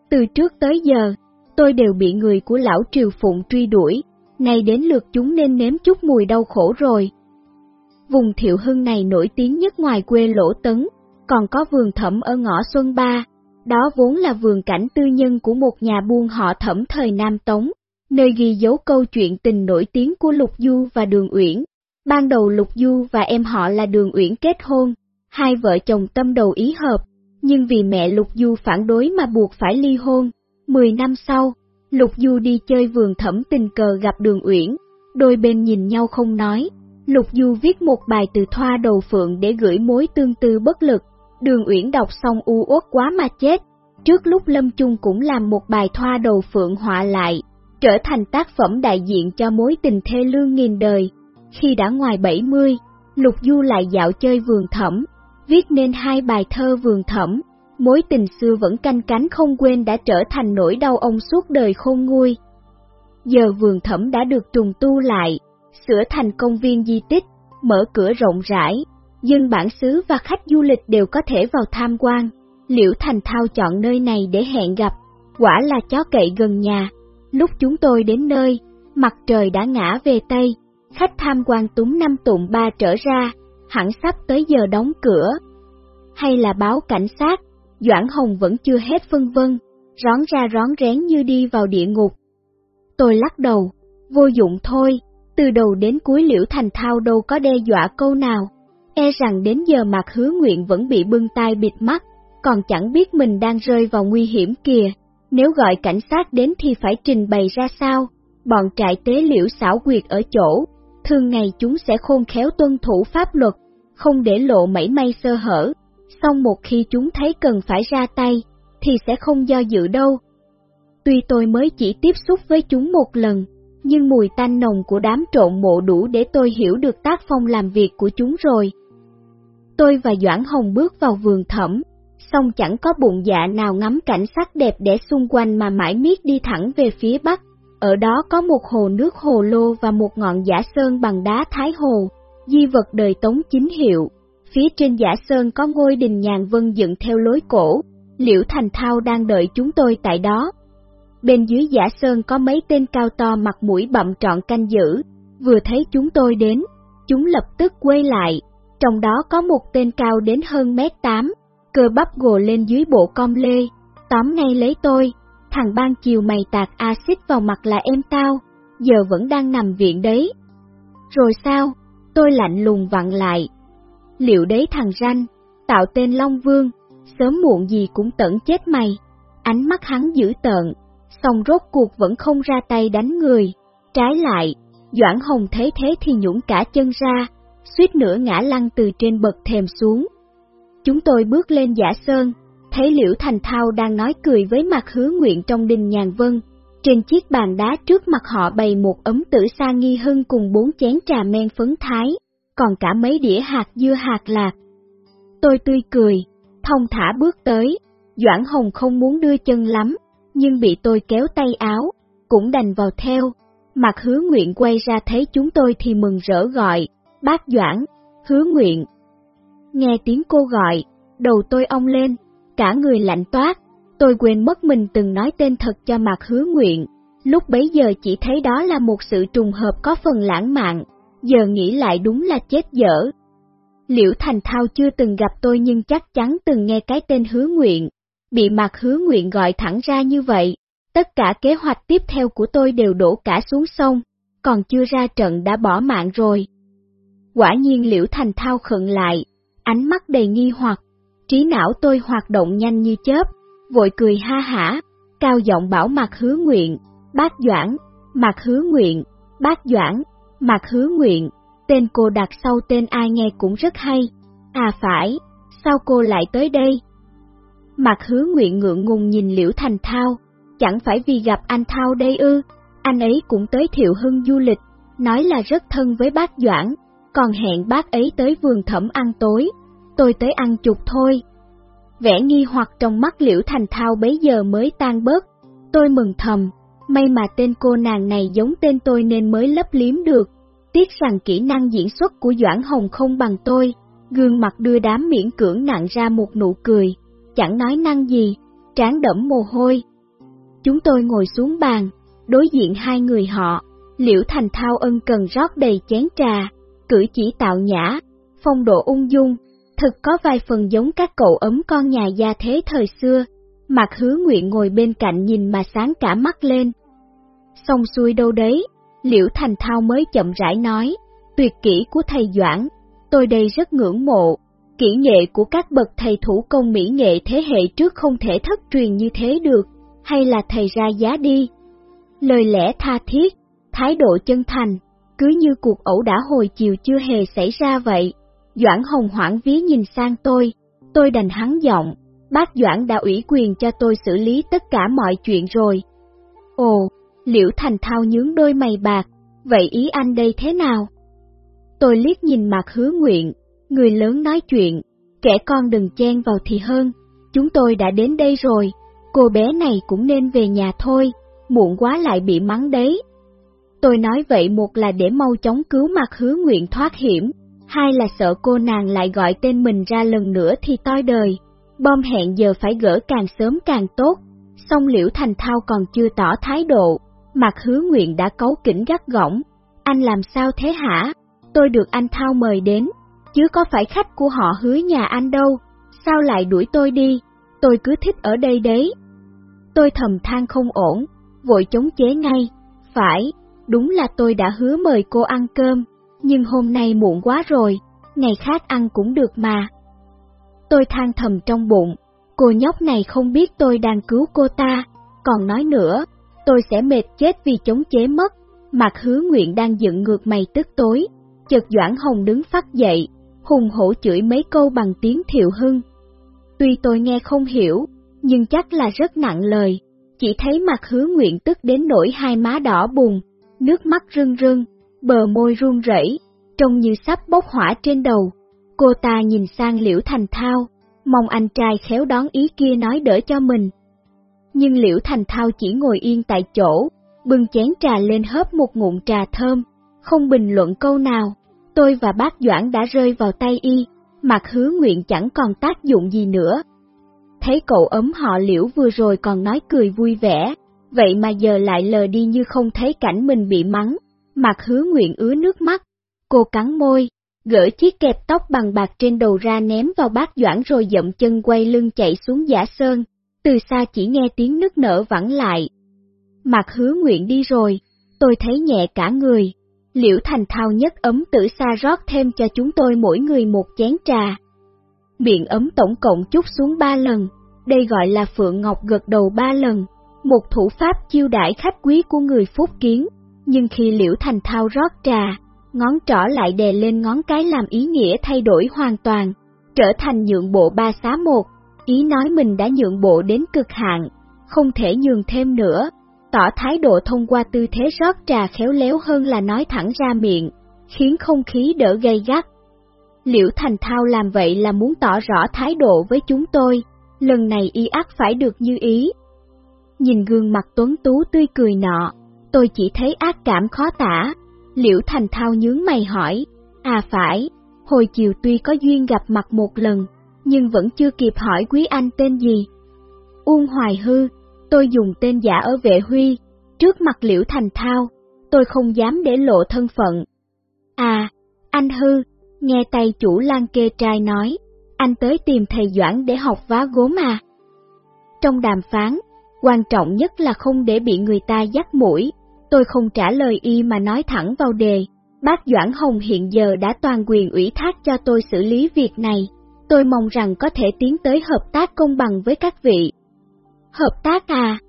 Từ trước tới giờ, tôi đều bị người của lão Triều Phụng truy đuổi, nay đến lượt chúng nên nếm chút mùi đau khổ rồi. Vùng thiệu hưng này nổi tiếng nhất ngoài quê lỗ tấn, còn có vườn thẩm ở ngõ Xuân Ba, đó vốn là vườn cảnh tư nhân của một nhà buôn họ thẩm thời Nam Tống, nơi ghi dấu câu chuyện tình nổi tiếng của Lục Du và Đường Uyển. Ban đầu Lục Du và em họ là Đường Uyển kết hôn, hai vợ chồng tâm đầu ý hợp, nhưng vì mẹ Lục Du phản đối mà buộc phải ly hôn. Mười năm sau, Lục Du đi chơi vườn thẩm tình cờ gặp Đường Uyển, đôi bên nhìn nhau không nói. Lục Du viết một bài từ thoa đầu phượng để gửi mối tương tư bất lực. Đường Uyển đọc xong u uất quá mà chết. Trước lúc Lâm Chung cũng làm một bài thoa đầu phượng họa lại, trở thành tác phẩm đại diện cho mối tình thê lương nghìn đời. Khi đã ngoài 70, Lục Du lại dạo chơi vườn thẩm, viết nên hai bài thơ vườn thẩm, mối tình xưa vẫn canh cánh không quên đã trở thành nỗi đau ông suốt đời khôn nguôi. Giờ vườn thẩm đã được trùng tu lại, sửa thành công viên di tích, mở cửa rộng rãi, dân bản xứ và khách du lịch đều có thể vào tham quan. Liễu Thành Thao chọn nơi này để hẹn gặp, quả là chó cậy gần nhà. Lúc chúng tôi đến nơi, mặt trời đã ngã về Tây, khách tham quan túng năm tụng ba trở ra, hẳn sắp tới giờ đóng cửa. Hay là báo cảnh sát, Doãn Hồng vẫn chưa hết phân vân, rón ra rón rén như đi vào địa ngục. Tôi lắc đầu, vô dụng thôi, từ đầu đến cuối Liễu Thành Thao đâu có đe dọa câu nào, e rằng đến giờ mặt hứa nguyện vẫn bị bưng tai bịt mắt, còn chẳng biết mình đang rơi vào nguy hiểm kìa, nếu gọi cảnh sát đến thì phải trình bày ra sao, bọn trại tế liễu xảo quyệt ở chỗ, thường ngày chúng sẽ khôn khéo tuân thủ pháp luật, không để lộ mảy may sơ hở, xong một khi chúng thấy cần phải ra tay, thì sẽ không do dự đâu. Tuy tôi mới chỉ tiếp xúc với chúng một lần, nhưng mùi tanh nồng của đám trộn mộ đủ để tôi hiểu được tác phong làm việc của chúng rồi. Tôi và Doãn Hồng bước vào vườn thẩm, xong chẳng có bụng dạ nào ngắm cảnh sắc đẹp đẽ xung quanh mà mãi miết đi thẳng về phía bắc. Ở đó có một hồ nước hồ lô và một ngọn giả sơn bằng đá thái hồ, di vật đời tống chính hiệu. Phía trên giả sơn có ngôi đình nhàn vân dựng theo lối cổ, Liễu Thành Thao đang đợi chúng tôi tại đó. Bên dưới giả sơn có mấy tên cao to mặt mũi bậm trọn canh giữ, vừa thấy chúng tôi đến, chúng lập tức quay lại, trong đó có một tên cao đến hơn mét tám, cơ bắp gồ lên dưới bộ com lê, tóm ngay lấy tôi, thằng ban chiều mày tạt axit vào mặt là em tao, giờ vẫn đang nằm viện đấy. Rồi sao? Tôi lạnh lùng vặn lại. Liệu đấy thằng ranh, tạo tên Long Vương, sớm muộn gì cũng tận chết mày. Ánh mắt hắn dữ tợn, song rốt cuộc vẫn không ra tay đánh người. Trái lại, Doãn Hồng thấy thế thì nhũng cả chân ra, suýt nữa ngã lăn từ trên bậc thềm xuống. Chúng tôi bước lên giả sơn, thấy Liễu Thành Thao đang nói cười với mặt hứa nguyện trong đình nhàn vân. Trên chiếc bàn đá trước mặt họ bày một ấm tử sa nghi hưng cùng bốn chén trà men phấn thái, còn cả mấy đĩa hạt dưa hạt lạc. Tôi tươi cười, thông thả bước tới, Doãn Hồng không muốn đưa chân lắm, nhưng bị tôi kéo tay áo, cũng đành vào theo. Mặt hứa nguyện quay ra thấy chúng tôi thì mừng rỡ gọi, bác Doãn, hứa nguyện. Nghe tiếng cô gọi, đầu tôi ong lên, cả người lạnh toát, tôi quên mất mình từng nói tên thật cho mặt hứa nguyện, lúc bấy giờ chỉ thấy đó là một sự trùng hợp có phần lãng mạn, giờ nghĩ lại đúng là chết dở. Liễu Thành Thao chưa từng gặp tôi nhưng chắc chắn từng nghe cái tên hứa nguyện, bị mặt hứa nguyện gọi thẳng ra như vậy, tất cả kế hoạch tiếp theo của tôi đều đổ cả xuống sông, còn chưa ra trận đã bỏ mạng rồi. Quả nhiên Liễu Thành Thao khựng lại, ánh mắt đầy nghi hoặc, trí não tôi hoạt động nhanh như chớp, vội cười ha hả, cao giọng bảo mặt hứa nguyện, bác Doãn, mặt hứa nguyện, bác Doãn, Mạc hứa nguyện, tên cô đặt sau tên ai nghe cũng rất hay, à phải, sao cô lại tới đây? Mạc hứa nguyện ngượng ngùng nhìn Liễu Thành Thao, chẳng phải vì gặp anh Thao đây ư, anh ấy cũng tới Thiệu Hưng du lịch, nói là rất thân với bác Doãn, còn hẹn bác ấy tới vườn thẩm ăn tối, tôi tới ăn chục thôi. Vẻ nghi hoặc trong mắt Liễu Thành Thao bấy giờ mới tan bớt, tôi mừng thầm, may mà tên cô nàng này giống tên tôi nên mới lấp liếm được, tiếc rằng kỹ năng diễn xuất của Doãn Hồng không bằng tôi, gương mặt đưa đám miễn cưỡng nặng ra một nụ cười, chẳng nói năng gì, trán đẫm mồ hôi. Chúng tôi ngồi xuống bàn, đối diện hai người họ, Liễu Thành Thao ân cần rót đầy chén trà, cử chỉ tạo nhã, phong độ ung dung, thực có vài phần giống các cậu ấm con nhà gia thế thời xưa. Mặt hứa nguyện ngồi bên cạnh nhìn mà sáng cả mắt lên. Xong xuôi đâu đấy, Liễu Thành Thao mới chậm rãi nói, tuyệt kỹ của thầy Doãn, tôi đây rất ngưỡng mộ, kỹ nghệ của các bậc thầy thủ công mỹ nghệ thế hệ trước không thể thất truyền như thế được, hay là thầy ra giá đi. Lời lẽ tha thiết, thái độ chân thành, cứ như cuộc ẩu đả hồi chiều chưa hề xảy ra vậy. Doãn Hồng hoảng ví nhìn sang tôi, tôi đành hắn giọng, bác Doãn đã ủy quyền cho tôi xử lý tất cả mọi chuyện rồi. Ồ, Liễu Thành Thao nhướng đôi mày bạc, vậy ý anh đây thế nào? Tôi liếc nhìn mặt hứa nguyện, người lớn nói chuyện, kẻ con đừng chen vào thì hơn, chúng tôi đã đến đây rồi, cô bé này cũng nên về nhà thôi, muộn quá lại bị mắng đấy. Tôi nói vậy một là để mau chóng cứu mặt hứa nguyện thoát hiểm, hai là sợ cô nàng lại gọi tên mình ra lần nữa thì toi đời. Bom hẹn giờ phải gỡ càng sớm càng tốt, song liễu thành thao còn chưa tỏ thái độ, mặt hứa nguyện đã cấu kỉnh gắt gỏng. Anh làm sao thế hả? Tôi được anh Thao mời đến, chứ có phải khách của họ hứa nhà anh đâu, sao lại đuổi tôi đi, tôi cứ thích ở đây đấy. Tôi thầm than không ổn, vội chống chế ngay, phải, đúng là tôi đã hứa mời cô ăn cơm, nhưng hôm nay muộn quá rồi, ngày khác ăn cũng được mà. Tôi than thầm trong bụng, cô nhóc này không biết tôi đang cứu cô ta, còn nói nữa, tôi sẽ mệt chết vì chống chế mất, mặt hứa nguyện đang dựng ngược mày tức tối, chợt Doãn Hồng đứng phát dậy, hùng hổ chửi mấy câu bằng tiếng thiệu hưng. Tuy tôi nghe không hiểu, nhưng chắc là rất nặng lời, chỉ thấy mặt hứa nguyện tức đến nỗi hai má đỏ bùng, nước mắt rưng rưng, bờ môi run rẩy, trông như sắp bốc hỏa trên đầu. Cô ta nhìn sang Liễu Thành Thao, mong anh trai khéo đón ý kia nói đỡ cho mình. Nhưng Liễu Thành Thao chỉ ngồi yên tại chỗ, bưng chén trà lên hớp một ngụm trà thơm, không bình luận câu nào. Tôi và bác Doãn đã rơi vào tay y, mặt hứa nguyện chẳng còn tác dụng gì nữa. Thấy cậu ấm họ liễu vừa rồi còn nói cười vui vẻ, vậy mà giờ lại lờ đi như không thấy cảnh mình bị mắng, mặt hứa nguyện ứa nước mắt. Cô cắn môi, gỡ chiếc kẹp tóc bằng bạc trên đầu ra ném vào bát Doãn rồi dậm chân quay lưng chạy xuống giả sơn, từ xa chỉ nghe tiếng nức nở vẳng lại. Mặt hứa nguyện đi rồi, tôi thấy nhẹ cả người, Liễu Thành Thao nhất ấm tử sa rót thêm cho chúng tôi mỗi người một chén trà. Miệng ấm tổng cộng chút xuống ba lần, đây gọi là Phượng Ngọc gật đầu ba lần, một thủ pháp chiêu đãi khách quý của người phúc kiến, nhưng khi Liễu Thành Thao rót trà, ngón trỏ lại đè lên ngón cái làm ý nghĩa thay đổi hoàn toàn, trở thành nhượng bộ ba xá một, ý nói mình đã nhượng bộ đến cực hạn, không thể nhường thêm nữa tỏ thái độ thông qua tư thế rót trà khéo léo hơn là nói thẳng ra miệng, khiến không khí đỡ gây gắt. Liễu Thành Thao làm vậy là muốn tỏ rõ thái độ với chúng tôi, lần này y ác phải được như ý. Nhìn gương mặt tuấn tú tươi cười nọ, tôi chỉ thấy ác cảm khó tả. Liễu Thành Thao nhướng mày hỏi, à phải, hồi chiều tuy có duyên gặp mặt một lần, nhưng vẫn chưa kịp hỏi quý anh tên gì. Uông Hoài Hư, Tôi dùng tên giả ở vệ huy, trước mặt liễu thành thao, tôi không dám để lộ thân phận. À, anh hư, Nghe tay chủ Lan Kê trai nói, anh tới tìm thầy Doãn để học vá gốm à. Trong đàm phán, quan trọng nhất là không để bị người ta dắt mũi, tôi không trả lời y mà nói thẳng vào đề. Bác Doãn Hồng hiện giờ đã toàn quyền ủy thác cho tôi xử lý việc này, tôi mong rằng có thể tiến tới hợp tác công bằng với các vị. Hợp tác à?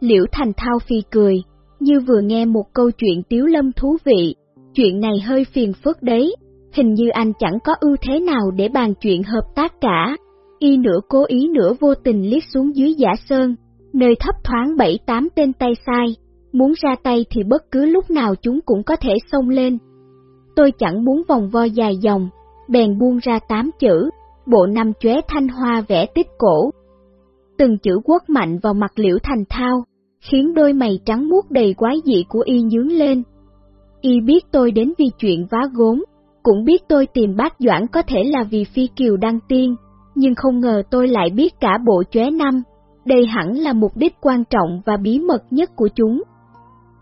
Liễu Thành Thao phi cười, như vừa nghe một câu chuyện tiếu lâm thú vị, chuyện này hơi phiền phức đấy, hình như anh chẳng có ưu thế nào để bàn chuyện hợp tác cả. Y nửa cố ý nửa vô tình liếc xuống dưới giả sơn, nơi thấp thoáng bảy tám tên tay sai, muốn ra tay thì bất cứ lúc nào chúng cũng có thể xông lên. Tôi chẳng muốn vòng vo dài dòng, bèn buông ra tám chữ, bộ năm chóe thanh hoa vẽ tích cổ. Từng chữ quất mạnh vào mặt liễu thành thao, khiến đôi mày trắng muốt đầy quái dị của y nhướng lên. Y biết tôi đến vì chuyện vá gốm, cũng biết tôi tìm bác Doãn có thể là vì phi kiều đăng tiên, nhưng không ngờ tôi lại biết cả bộ chóe năm, đây hẳn là mục đích quan trọng và bí mật nhất của chúng.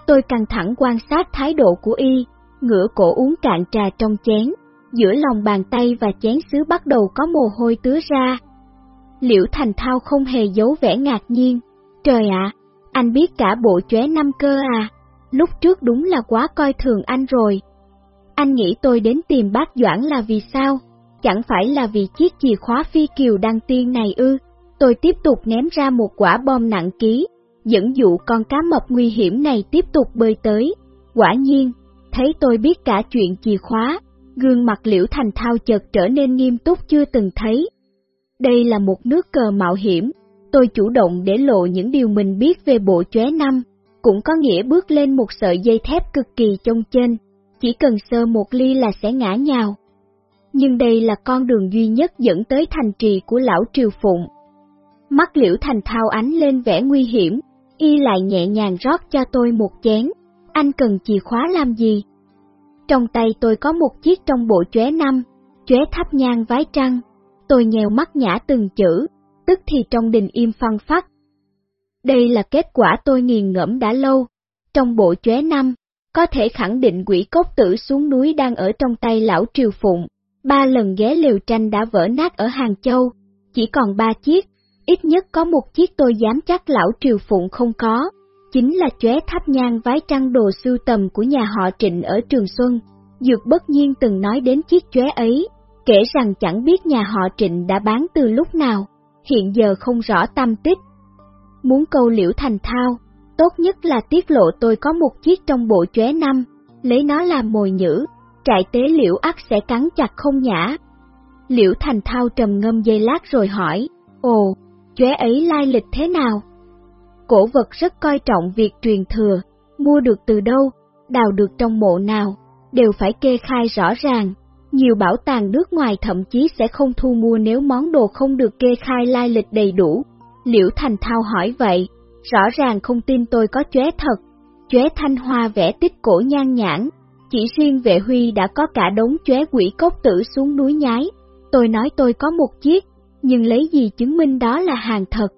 Tôi căng thẳng quan sát thái độ của y, ngửa cổ uống cạn trà trong chén, giữa lòng bàn tay và chén sứ bắt đầu có mồ hôi tứa ra. Liễu Thành Thao không hề giấu vẻ ngạc nhiên, trời ạ, anh biết cả bộ chóe năm cơ à, lúc trước đúng là quá coi thường anh rồi. Anh nghĩ tôi đến tìm bác Doãn là vì sao? Chẳng phải là vì chiếc chìa khóa phi kiều đăng tiên này ư? Tôi tiếp tục ném ra một quả bom nặng ký, dẫn dụ con cá mập nguy hiểm này tiếp tục bơi tới. Quả nhiên, thấy tôi biết cả chuyện chìa khóa, gương mặt liễu thành thao chợt trở nên nghiêm túc chưa từng thấy. Đây là một nước cờ mạo hiểm, tôi chủ động để lộ những điều mình biết về bộ chóe năm, cũng có nghĩa bước lên một sợi dây thép cực kỳ trông trên, chỉ cần sơ một ly là sẽ ngã nhào. Nhưng đây là con đường duy nhất dẫn tới thành trì của lão Triều Phụng. Mắt liễu thành thao ánh lên vẻ nguy hiểm, y lại nhẹ nhàng rót cho tôi một chén, anh cần chìa khóa làm gì? Trong tay tôi có một chiếc trong bộ chóe năm, chóe thắp nhang vái trăng, tôi nhèo mắt nhã từng chữ, tức thì trong đình im phăng phát. Đây là kết quả tôi nghiền ngẫm đã lâu, trong bộ chóe năm, có thể khẳng định quỷ cốc tử xuống núi đang ở trong tay lão Triều Phụng, ba lần ghé liều tranh đã vỡ nát ở Hàng Châu, chỉ còn ba chiếc, ít nhất có một chiếc tôi dám chắc lão Triều Phụng không có, chính là chóe tháp nhang vái trăng đồ sưu tầm của nhà họ Trịnh ở Trường Xuân. Dược bất nhiên từng nói đến chiếc chóe ấy, kể rằng chẳng biết nhà họ Trịnh đã bán từ lúc nào, hiện giờ không rõ tâm tích. Muốn câu liễu thành thao, tốt nhất là tiết lộ tôi có một chiếc trong bộ chóe năm, lấy nó làm mồi nhữ, trại tế liễu ắt sẽ cắn chặt không nhã. Liễu thành thao trầm ngâm dây lát rồi hỏi, ồ, chóe ấy lai lịch thế nào? Cổ vật rất coi trọng việc truyền thừa, mua được từ đâu, đào được trong mộ nào, đều phải kê khai rõ ràng. Nhiều bảo tàng nước ngoài thậm chí sẽ không thu mua nếu món đồ không được kê khai lai lịch đầy đủ. Liễu Thành Thao hỏi vậy, rõ ràng không tin tôi có chóe thật. Chóe thanh hoa vẽ tích cổ nhan nhãn, chỉ riêng vệ huy đã có cả đống chóe quỷ cốc tử xuống núi nhái. Tôi nói tôi có một chiếc, nhưng lấy gì chứng minh đó là hàng thật.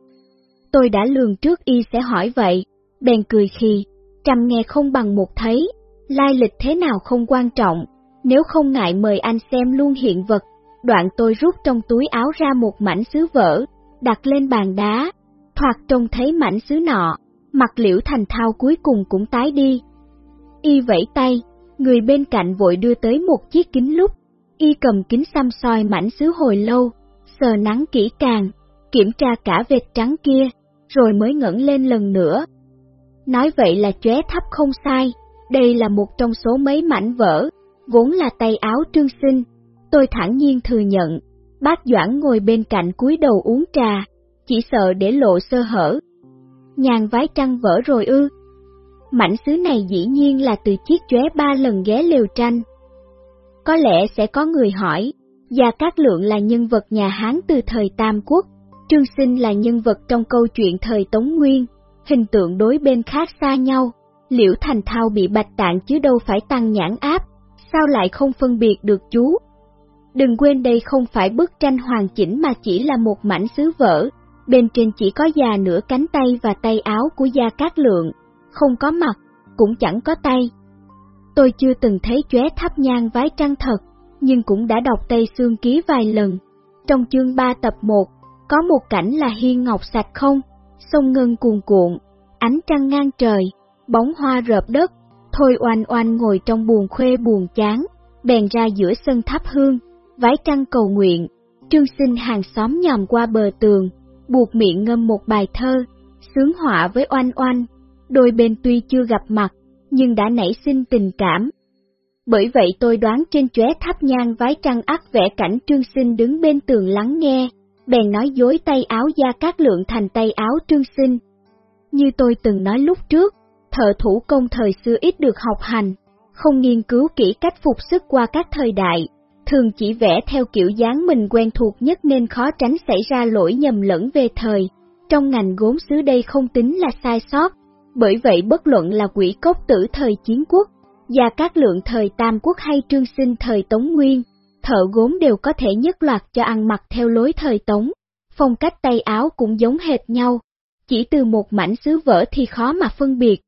Tôi đã lường trước y sẽ hỏi vậy, bèn cười khi, trầm nghe không bằng một thấy, lai lịch thế nào không quan trọng, nếu không ngại mời anh xem luôn hiện vật. Đoạn tôi rút trong túi áo ra một mảnh sứ vỡ, đặt lên bàn đá, thoạt trông thấy mảnh sứ nọ, mặt liễu thành thao cuối cùng cũng tái đi. Y vẫy tay, người bên cạnh vội đưa tới một chiếc kính lúc, y cầm kính xăm soi mảnh sứ hồi lâu, sờ nắng kỹ càng, kiểm tra cả vệt trắng kia, rồi mới ngẩng lên lần nữa. Nói vậy là chóe thấp không sai, đây là một trong số mấy mảnh vỡ, vốn là tay áo trương sinh. Tôi thẳng nhiên thừa nhận, bác Doãn ngồi bên cạnh cúi đầu uống trà, chỉ sợ để lộ sơ hở. Nhàn vái trăng vỡ rồi ư. Mảnh sứ này dĩ nhiên là từ chiếc chóe ba lần ghé liều tranh. Có lẽ sẽ có người hỏi, Gia Cát Lượng là nhân vật nhà Hán từ thời Tam Quốc, Trương Sinh là nhân vật trong câu chuyện thời Tống Nguyên, hình tượng đối bên khác xa nhau, liễu thành thao bị bạch tạng chứ đâu phải tăng nhãn áp, sao lại không phân biệt được chú? Đừng quên đây không phải bức tranh hoàn chỉnh mà chỉ là một mảnh sứ vỡ, bên trên chỉ có già nửa cánh tay và tay áo của Gia Cát Lượng, không có mặt, cũng chẳng có tay. Tôi chưa từng thấy chóe tháp nhang vái trăng thật, nhưng cũng đã đọc Tây Xương Ký vài lần. Trong chương 3 tập 1, có một cảnh là hiên ngọc sạch không, sông ngân cuồn cuộn, ánh trăng ngang trời, bóng hoa rợp đất, thôi oanh oanh ngồi trong buồn khuê buồn chán, bèn ra giữa sân thắp hương, vái trăng cầu nguyện, trương sinh hàng xóm nhòm qua bờ tường, buộc miệng ngâm một bài thơ, sướng họa với oanh oanh, đôi bên tuy chưa gặp mặt, nhưng đã nảy sinh tình cảm. Bởi vậy tôi đoán trên chóe tháp nhang vái trăng ắt vẽ cảnh trương sinh đứng bên tường lắng nghe, bèn nói dối tay áo gia cát lượng thành tay áo trương sinh. Như tôi từng nói lúc trước, thợ thủ công thời xưa ít được học hành, không nghiên cứu kỹ cách phục sức qua các thời đại, thường chỉ vẽ theo kiểu dáng mình quen thuộc nhất nên khó tránh xảy ra lỗi nhầm lẫn về thời. Trong ngành gốm xứ đây không tính là sai sót, bởi vậy bất luận là quỷ cốc tử thời chiến quốc, gia cát lượng thời Tam Quốc hay trương sinh thời Tống Nguyên, thợ gốm đều có thể nhất loạt cho ăn mặc theo lối thời Tống, phong cách tay áo cũng giống hệt nhau, chỉ từ một mảnh sứ vỡ thì khó mà phân biệt.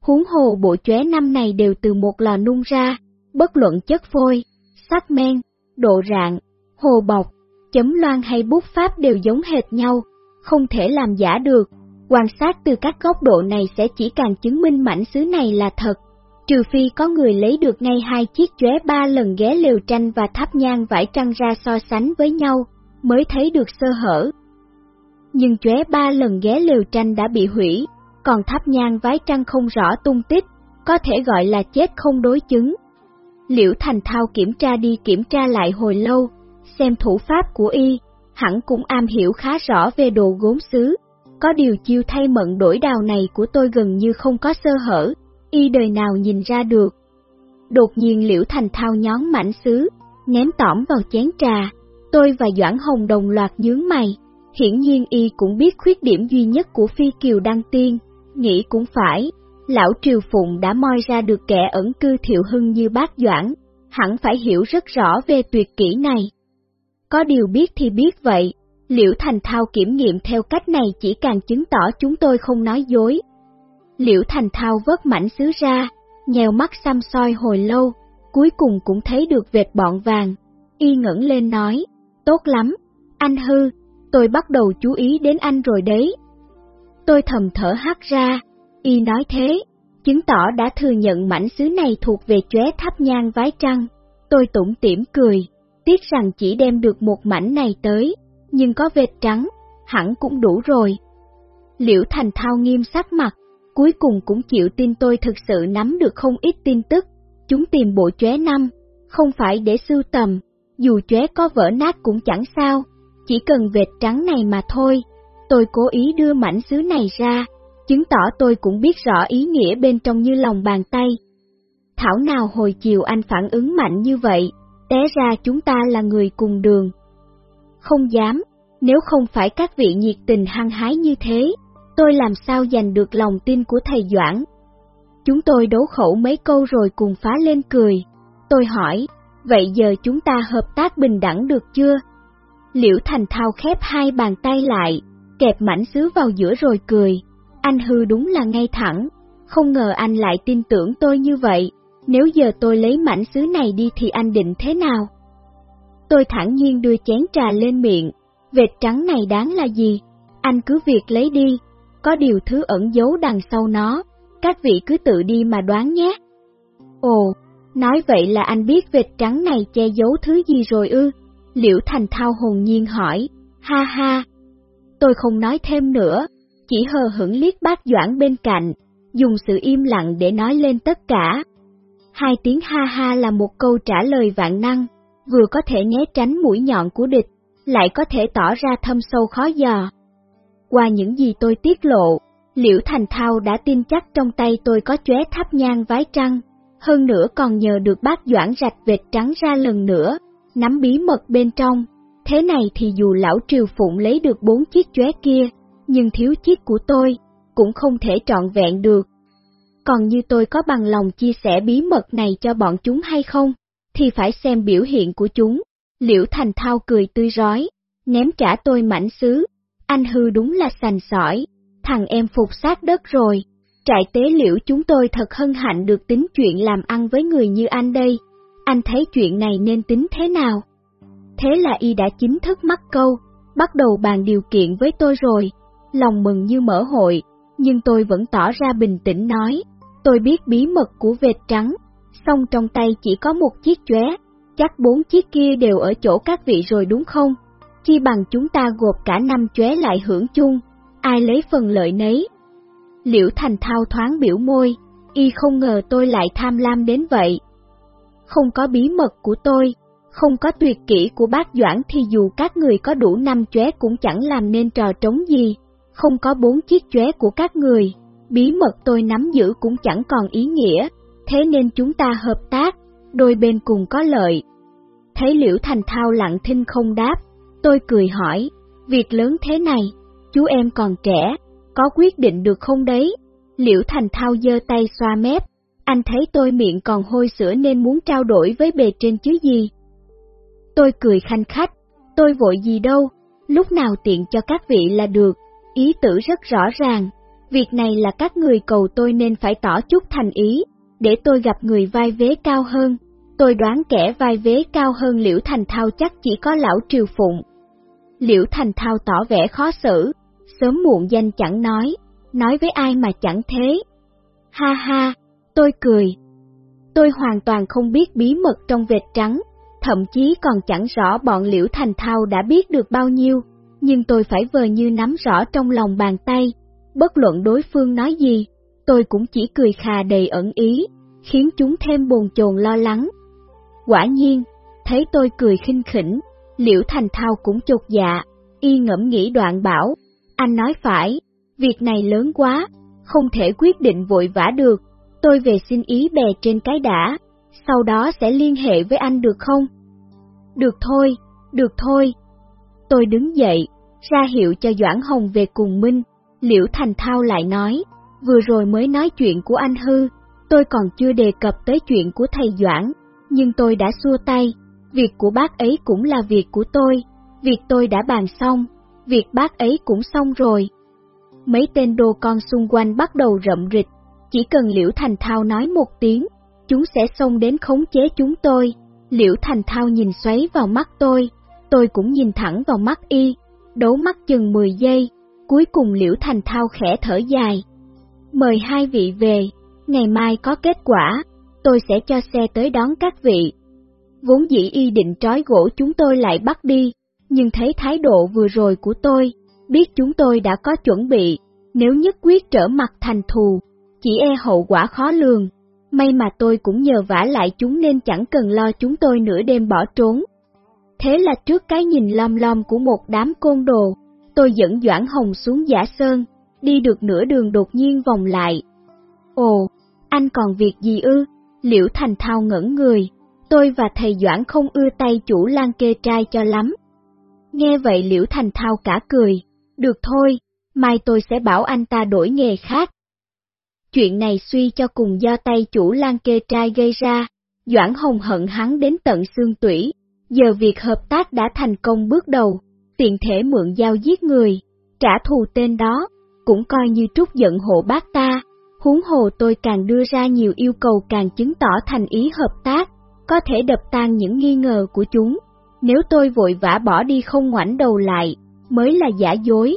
Huống hồ bộ chóe năm này đều từ một lò nung ra, bất luận chất phôi, sắc men, độ rạng, hồ bọc, chấm loan hay bút pháp đều giống hệt nhau, không thể làm giả được. Quan sát từ các góc độ này sẽ chỉ càng chứng minh mảnh sứ này là thật. Trừ phi có người lấy được ngay hai chiếc chóe ba lần ghé lều tranh và tháp nhang vải trăng ra so sánh với nhau, mới thấy được sơ hở. Nhưng chóe ba lần ghé lều tranh đã bị hủy, còn tháp nhang vái trăng không rõ tung tích, có thể gọi là chết không đối chứng. Liễu Thành Thao kiểm tra đi kiểm tra lại hồi lâu, xem thủ pháp của y, hẳn cũng am hiểu khá rõ về đồ gốm xứ. Có điều chiêu thay mận đổi đào này của tôi gần như không có sơ hở, y đời nào nhìn ra được. Đột nhiên Liễu Thành Thao nhón mảnh xứ, ném tỏm vào chén trà, tôi và Doãn Hồng đồng loạt nhướng mày. Hiển nhiên y cũng biết khuyết điểm duy nhất của Phi Kiều Đăng Tiên, nghĩ cũng phải, lão Triều Phụng đã moi ra được kẻ ẩn cư thiệu hưng như bác Doãn, hẳn phải hiểu rất rõ về tuyệt kỹ này. Có điều biết thì biết vậy, Liễu Thành Thao kiểm nghiệm theo cách này chỉ càng chứng tỏ chúng tôi không nói dối. Liễu Thành Thao vớt mảnh sứ ra, nhèo mắt xăm soi hồi lâu, cuối cùng cũng thấy được vệt bọn vàng. Y ngẩng lên nói, tốt lắm, anh hư, tôi bắt đầu chú ý đến anh rồi đấy. Tôi thầm thở hắt ra, y nói thế, chứng tỏ đã thừa nhận mảnh sứ này thuộc về chóe tháp nhang vái trăng. Tôi tủm tỉm cười, tiếc rằng chỉ đem được một mảnh này tới, nhưng có vệt trắng, hẳn cũng đủ rồi. Liễu Thành Thao nghiêm sắc mặt, cuối cùng cũng chịu tin tôi thực sự nắm được không ít tin tức. Chúng tìm bộ chóe năm, không phải để sưu tầm, dù chóe có vỡ nát cũng chẳng sao, chỉ cần vệt trắng này mà thôi. Tôi cố ý đưa mảnh sứ này ra, chứng tỏ tôi cũng biết rõ ý nghĩa bên trong như lòng bàn tay. Thảo nào hồi chiều anh phản ứng mạnh như vậy, té ra chúng ta là người cùng đường. Không dám, nếu không phải các vị nhiệt tình hăng hái như thế, tôi làm sao giành được lòng tin của thầy Doãn. Chúng tôi đấu khẩu mấy câu rồi cùng phá lên cười. Tôi hỏi, vậy giờ chúng ta hợp tác bình đẳng được chưa? Liễu Thành Thao khép hai bàn tay lại, kẹp mảnh sứ vào giữa rồi cười. Anh hư đúng là ngay thẳng, không ngờ anh lại tin tưởng tôi như vậy, nếu giờ tôi lấy mảnh sứ này đi thì anh định thế nào? Tôi thẳng nhiên đưa chén trà lên miệng, vệt trắng này đáng là gì? Anh cứ việc lấy đi, có điều thứ ẩn giấu đằng sau nó, các vị cứ tự đi mà đoán nhé. Ồ, nói vậy là anh biết vệt trắng này che giấu thứ gì rồi ư? Liễu Thành Thao hồn nhiên hỏi, ha ha. Tôi không nói thêm nữa, chỉ hờ hững liếc bác Doãn bên cạnh, dùng sự im lặng để nói lên tất cả. Hai tiếng ha ha là một câu trả lời vạn năng, vừa có thể né tránh mũi nhọn của địch, lại có thể tỏ ra thâm sâu khó dò. Qua những gì tôi tiết lộ, Liễu Thành Thao đã tin chắc trong tay tôi có chóe tháp nhang vái trăng, hơn nữa còn nhờ được bác Doãn rạch vệt trắng ra lần nữa, nắm bí mật bên trong. Thế này thì dù lão Triều Phụng lấy được bốn chiếc chóe kia, nhưng thiếu chiếc của tôi, cũng không thể trọn vẹn được. Còn như tôi có bằng lòng chia sẻ bí mật này cho bọn chúng hay không, thì phải xem biểu hiện của chúng. Liễu Thành Thao cười tươi rói, ném trả tôi mảnh sứ. Anh hư đúng là sành sỏi, thằng em phục sát đất rồi. Trại tế liễu chúng tôi thật hân hạnh được tính chuyện làm ăn với người như anh đây. anh thấy chuyện này nên tính thế nào? Thế là y đã chính thức mắc câu, bắt đầu bàn điều kiện với tôi rồi, lòng mừng như mở hội, nhưng tôi vẫn tỏ ra bình tĩnh nói, tôi biết bí mật của vệt trắng, song trong tay chỉ có một chiếc chóe, chắc bốn chiếc kia đều ở chỗ các vị rồi đúng không? Chi bằng chúng ta gộp cả năm chóe lại hưởng chung, ai lấy phần lợi nấy. Liễu Thành Thao thoáng biểu môi, y không ngờ tôi lại tham lam đến vậy. Không có bí mật của tôi, không có tuyệt kỹ của bác Doãn thì dù các người có đủ năm chóe cũng chẳng làm nên trò trống gì, không có bốn chiếc chóe của các người, bí mật tôi nắm giữ cũng chẳng còn ý nghĩa, thế nên chúng ta hợp tác, đôi bên cùng có lợi. Thấy Liễu Thành Thao lặng thinh không đáp, tôi cười hỏi, việc lớn thế này, chú em còn trẻ, có quyết định được không đấy? Liễu Thành Thao giơ tay xoa mép, anh thấy tôi miệng còn hôi sữa nên muốn trao đổi với bề trên chứ gì. Tôi cười khanh khách, tôi vội gì đâu, lúc nào tiện cho các vị là được, ý tử rất rõ ràng, việc này là các người cầu tôi nên phải tỏ chút thành ý, để tôi gặp người vai vế cao hơn. Tôi đoán kẻ vai vế cao hơn Liễu Thành Thao chắc chỉ có lão Triều Phụng. Liễu Thành Thao tỏ vẻ khó xử, sớm muộn danh chẳng nói, nói với ai mà chẳng thế. Ha ha, tôi cười. Tôi hoàn toàn không biết bí mật trong vệt trắng, thậm chí còn chẳng rõ bọn Liễu Thành Thao đã biết được bao nhiêu, nhưng tôi phải vờ như nắm rõ trong lòng bàn tay, bất luận đối phương nói gì, tôi cũng chỉ cười khà đầy ẩn ý, khiến chúng thêm bồn chồn lo lắng. Quả nhiên, thấy tôi cười khinh khỉnh, Liễu Thành Thao cũng chột dạ, y ngẫm nghĩ đoạn bảo, anh nói phải, việc này lớn quá, không thể quyết định vội vã được, tôi về xin ý bè trên cái đã, sau đó sẽ liên hệ với anh được không? Được thôi, được thôi. Tôi đứng dậy, ra hiệu cho Doãn Hồng về cùng Minh, Liễu Thành Thao lại nói, vừa rồi mới nói chuyện của anh hư, tôi còn chưa đề cập tới chuyện của thầy Doãn, nhưng tôi đã xua tay, việc của bác ấy cũng là việc của tôi, việc tôi đã bàn xong, việc bác ấy cũng xong rồi. Mấy tên đồ con xung quanh bắt đầu rậm rịch, chỉ cần Liễu Thành Thao nói một tiếng, chúng sẽ xông đến khống chế chúng tôi. Liễu Thành Thao nhìn xoáy vào mắt tôi, tôi cũng nhìn thẳng vào mắt y, đấu mắt chừng 10 giây, cuối cùng Liễu Thành Thao khẽ thở dài. Mời hai vị về, ngày mai có kết quả, tôi sẽ cho xe tới đón các vị. Vốn dĩ y định trói gỗ chúng tôi lại bắt đi, nhưng thấy thái độ vừa rồi của tôi, biết chúng tôi đã có chuẩn bị, nếu nhất quyết trở mặt thành thù, chỉ e hậu quả khó lường. May mà tôi cũng nhờ vả lại chúng nên chẳng cần lo chúng tôi nửa đêm bỏ trốn. Thế là trước cái nhìn lom lom của một đám côn đồ, tôi dẫn Doãn Hồng xuống giả sơn, đi được nửa đường đột nhiên vòng lại. Ồ, anh còn việc gì ư? Liễu Thành Thao ngẩn người, tôi và thầy Doãn không ưa tay chủ lan kê trai cho lắm. Nghe vậy Liễu Thành Thao cả cười, được thôi, mai tôi sẽ bảo anh ta đổi nghề khác. Chuyện này suy cho cùng do tay chủ lan kê trai gây ra, Doãn Hồng hận hắn đến tận xương tủy, giờ việc hợp tác đã thành công bước đầu, tiện thể mượn dao giết người, trả thù tên đó, cũng coi như trút giận hộ bác ta, huống hồ tôi càng đưa ra nhiều yêu cầu càng chứng tỏ thành ý hợp tác, có thể đập tan những nghi ngờ của chúng. Nếu tôi vội vã bỏ đi không ngoảnh đầu lại, mới là giả dối.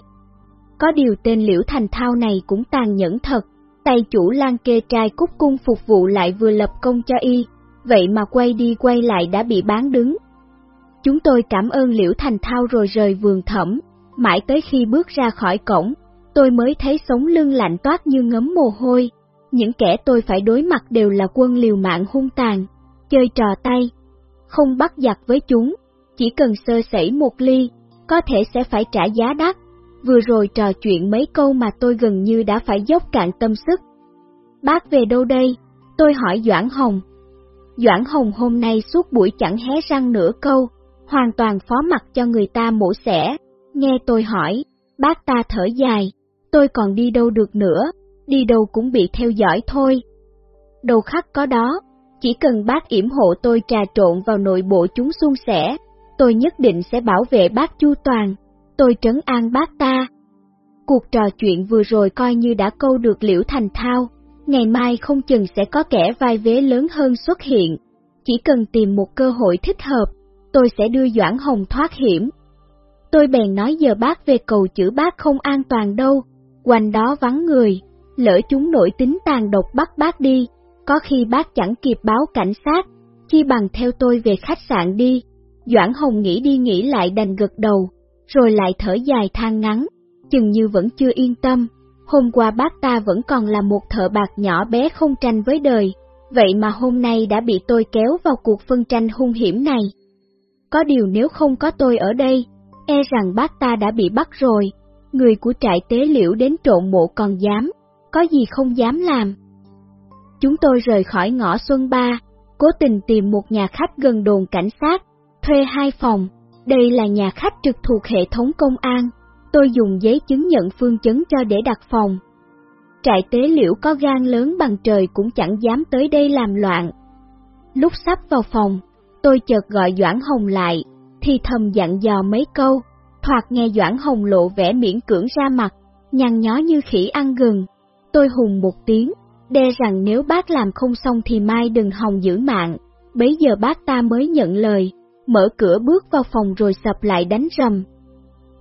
Có điều tên Liễu Thành Thao này cũng tàn nhẫn thật, tay chủ lan kê trai cúc cung phục vụ lại vừa lập công cho y, vậy mà quay đi quay lại đã bị bán đứng. Chúng tôi cảm ơn Liễu Thành Thao rồi rời vườn thẩm, mãi tới khi bước ra khỏi cổng, tôi mới thấy sống lưng lạnh toát như ngấm mồ hôi. Những kẻ tôi phải đối mặt đều là quân liều mạng hung tàn, chơi trò tay, không bắt giặc với chúng, chỉ cần sơ sẩy một ly, có thể sẽ phải trả giá đắt. Vừa rồi trò chuyện mấy câu mà tôi gần như đã phải dốc cạn tâm sức. Bác về đâu đây? Tôi hỏi Doãn Hồng. Doãn Hồng hôm nay suốt buổi chẳng hé răng nửa câu, hoàn toàn phó mặt cho người ta mổ xẻ. Nghe tôi hỏi, bác ta thở dài, tôi còn đi đâu được nữa, đi đâu cũng bị theo dõi thôi. Đầu khắc có đó, chỉ cần bác yểm hộ tôi trà trộn vào nội bộ chúng suôn sẻ, tôi nhất định sẽ bảo vệ bác chu toàn, tôi trấn an bác ta. Cuộc trò chuyện vừa rồi coi như đã câu được liễu thành thao, ngày mai không chừng sẽ có kẻ vai vế lớn hơn xuất hiện. chỉ cần tìm một cơ hội thích hợp, tôi sẽ đưa Doãn Hồng thoát hiểm. Tôi bèn nói giờ bác về cầu chữ bác không an toàn đâu, quanh đó vắng người, lỡ chúng nổi tính tàn độc bắt bác đi, có khi bác chẳng kịp báo cảnh sát, chi bằng theo tôi về khách sạn đi. Doãn Hồng nghĩ đi nghĩ lại đành gật đầu, rồi lại thở dài than ngắn, chừng như vẫn chưa yên tâm. Hôm qua bác ta vẫn còn là một thợ bạc nhỏ bé không tranh với đời, vậy mà hôm nay đã bị tôi kéo vào cuộc phân tranh hung hiểm này. Có điều nếu không có tôi ở đây, e rằng bác ta đã bị bắt rồi, người của trại tế liễu đến trộn mộ còn dám, có gì không dám làm. Chúng tôi rời khỏi ngõ Xuân Ba, cố tình tìm một nhà khách gần đồn cảnh sát, thuê hai phòng, đây là nhà khách trực thuộc hệ thống công an, tôi dùng giấy chứng nhận phương chấn cho để đặt phòng. Trại tế liễu có gan lớn bằng trời cũng chẳng dám tới đây làm loạn. Lúc sắp vào phòng, tôi chợt gọi Doãn Hồng lại, thì thầm dặn dò mấy câu, thoạt nghe Doãn Hồng lộ vẻ miễn cưỡng ra mặt, nhăn nhó như khỉ ăn gừng. Tôi hùng một tiếng, đe rằng nếu bác làm không xong thì mai đừng hòng giữ mạng. Bấy giờ bác ta mới nhận lời, mở cửa bước vào phòng rồi sập lại đánh rầm.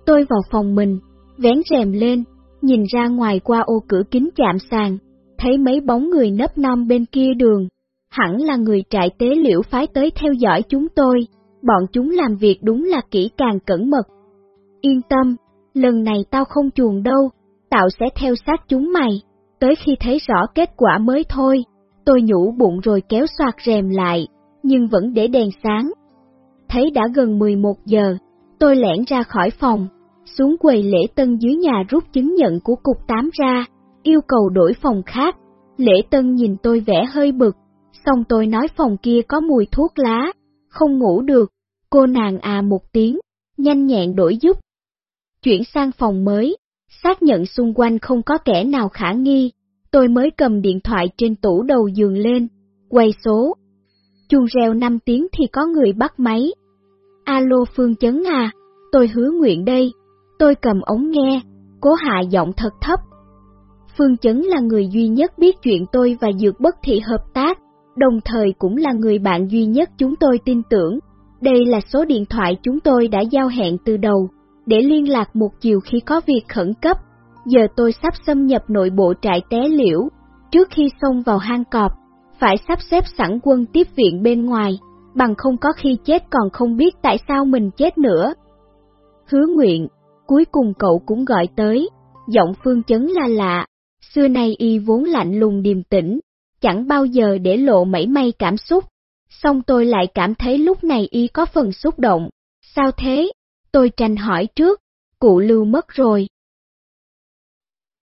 Tôi vào phòng mình, vén rèm lên, nhìn ra ngoài qua ô cửa kính chạm sàn, thấy mấy bóng người nấp non bên kia đường. Hẳn là người trại tế liễu phái tới theo dõi chúng tôi, bọn chúng làm việc đúng là kỹ càng cẩn mật. Yên tâm, lần này tao không chuồn đâu, tạo sẽ theo sát chúng mày, tới khi thấy rõ kết quả mới thôi. Tôi nhủ bụng rồi kéo soạt rèm lại, nhưng vẫn để đèn sáng. Thấy đã gần 11 giờ, tôi lẻn ra khỏi phòng, xuống quầy lễ tân dưới nhà rút chứng nhận của cục 8 ra, yêu cầu đổi phòng khác. Lễ tân nhìn tôi vẻ hơi bực, xong tôi nói phòng kia có mùi thuốc lá, không ngủ được, cô nàng à một tiếng, nhanh nhẹn đổi giúp. Chuyển sang phòng mới, xác nhận xung quanh không có kẻ nào khả nghi, tôi mới cầm điện thoại trên tủ đầu giường lên, quay số. Chuông reo 5 tiếng thì có người bắt máy. Alo Phương Chấn à, tôi hứa nguyện đây. Tôi cầm ống nghe, cố hạ giọng thật thấp. Phương Chấn là người duy nhất biết chuyện tôi và Dược Bất Thị hợp tác, đồng thời cũng là người bạn duy nhất chúng tôi tin tưởng. Đây là số điện thoại chúng tôi đã giao hẹn từ đầu, để liên lạc một chiều khi có việc khẩn cấp. Giờ tôi sắp xâm nhập nội bộ trại té liễu, trước khi xông vào hang cọp, phải sắp xếp sẵn quân tiếp viện bên ngoài, bằng không có khi chết còn không biết tại sao mình chết nữa. Hứa nguyện, cuối cùng cậu cũng gọi tới, giọng phương chấn là lạ, xưa nay y vốn lạnh lùng điềm tĩnh, chẳng bao giờ để lộ mảy may cảm xúc, song tôi lại cảm thấy lúc này y có phần xúc động, sao thế? Tôi tranh hỏi trước, cụ lưu mất rồi,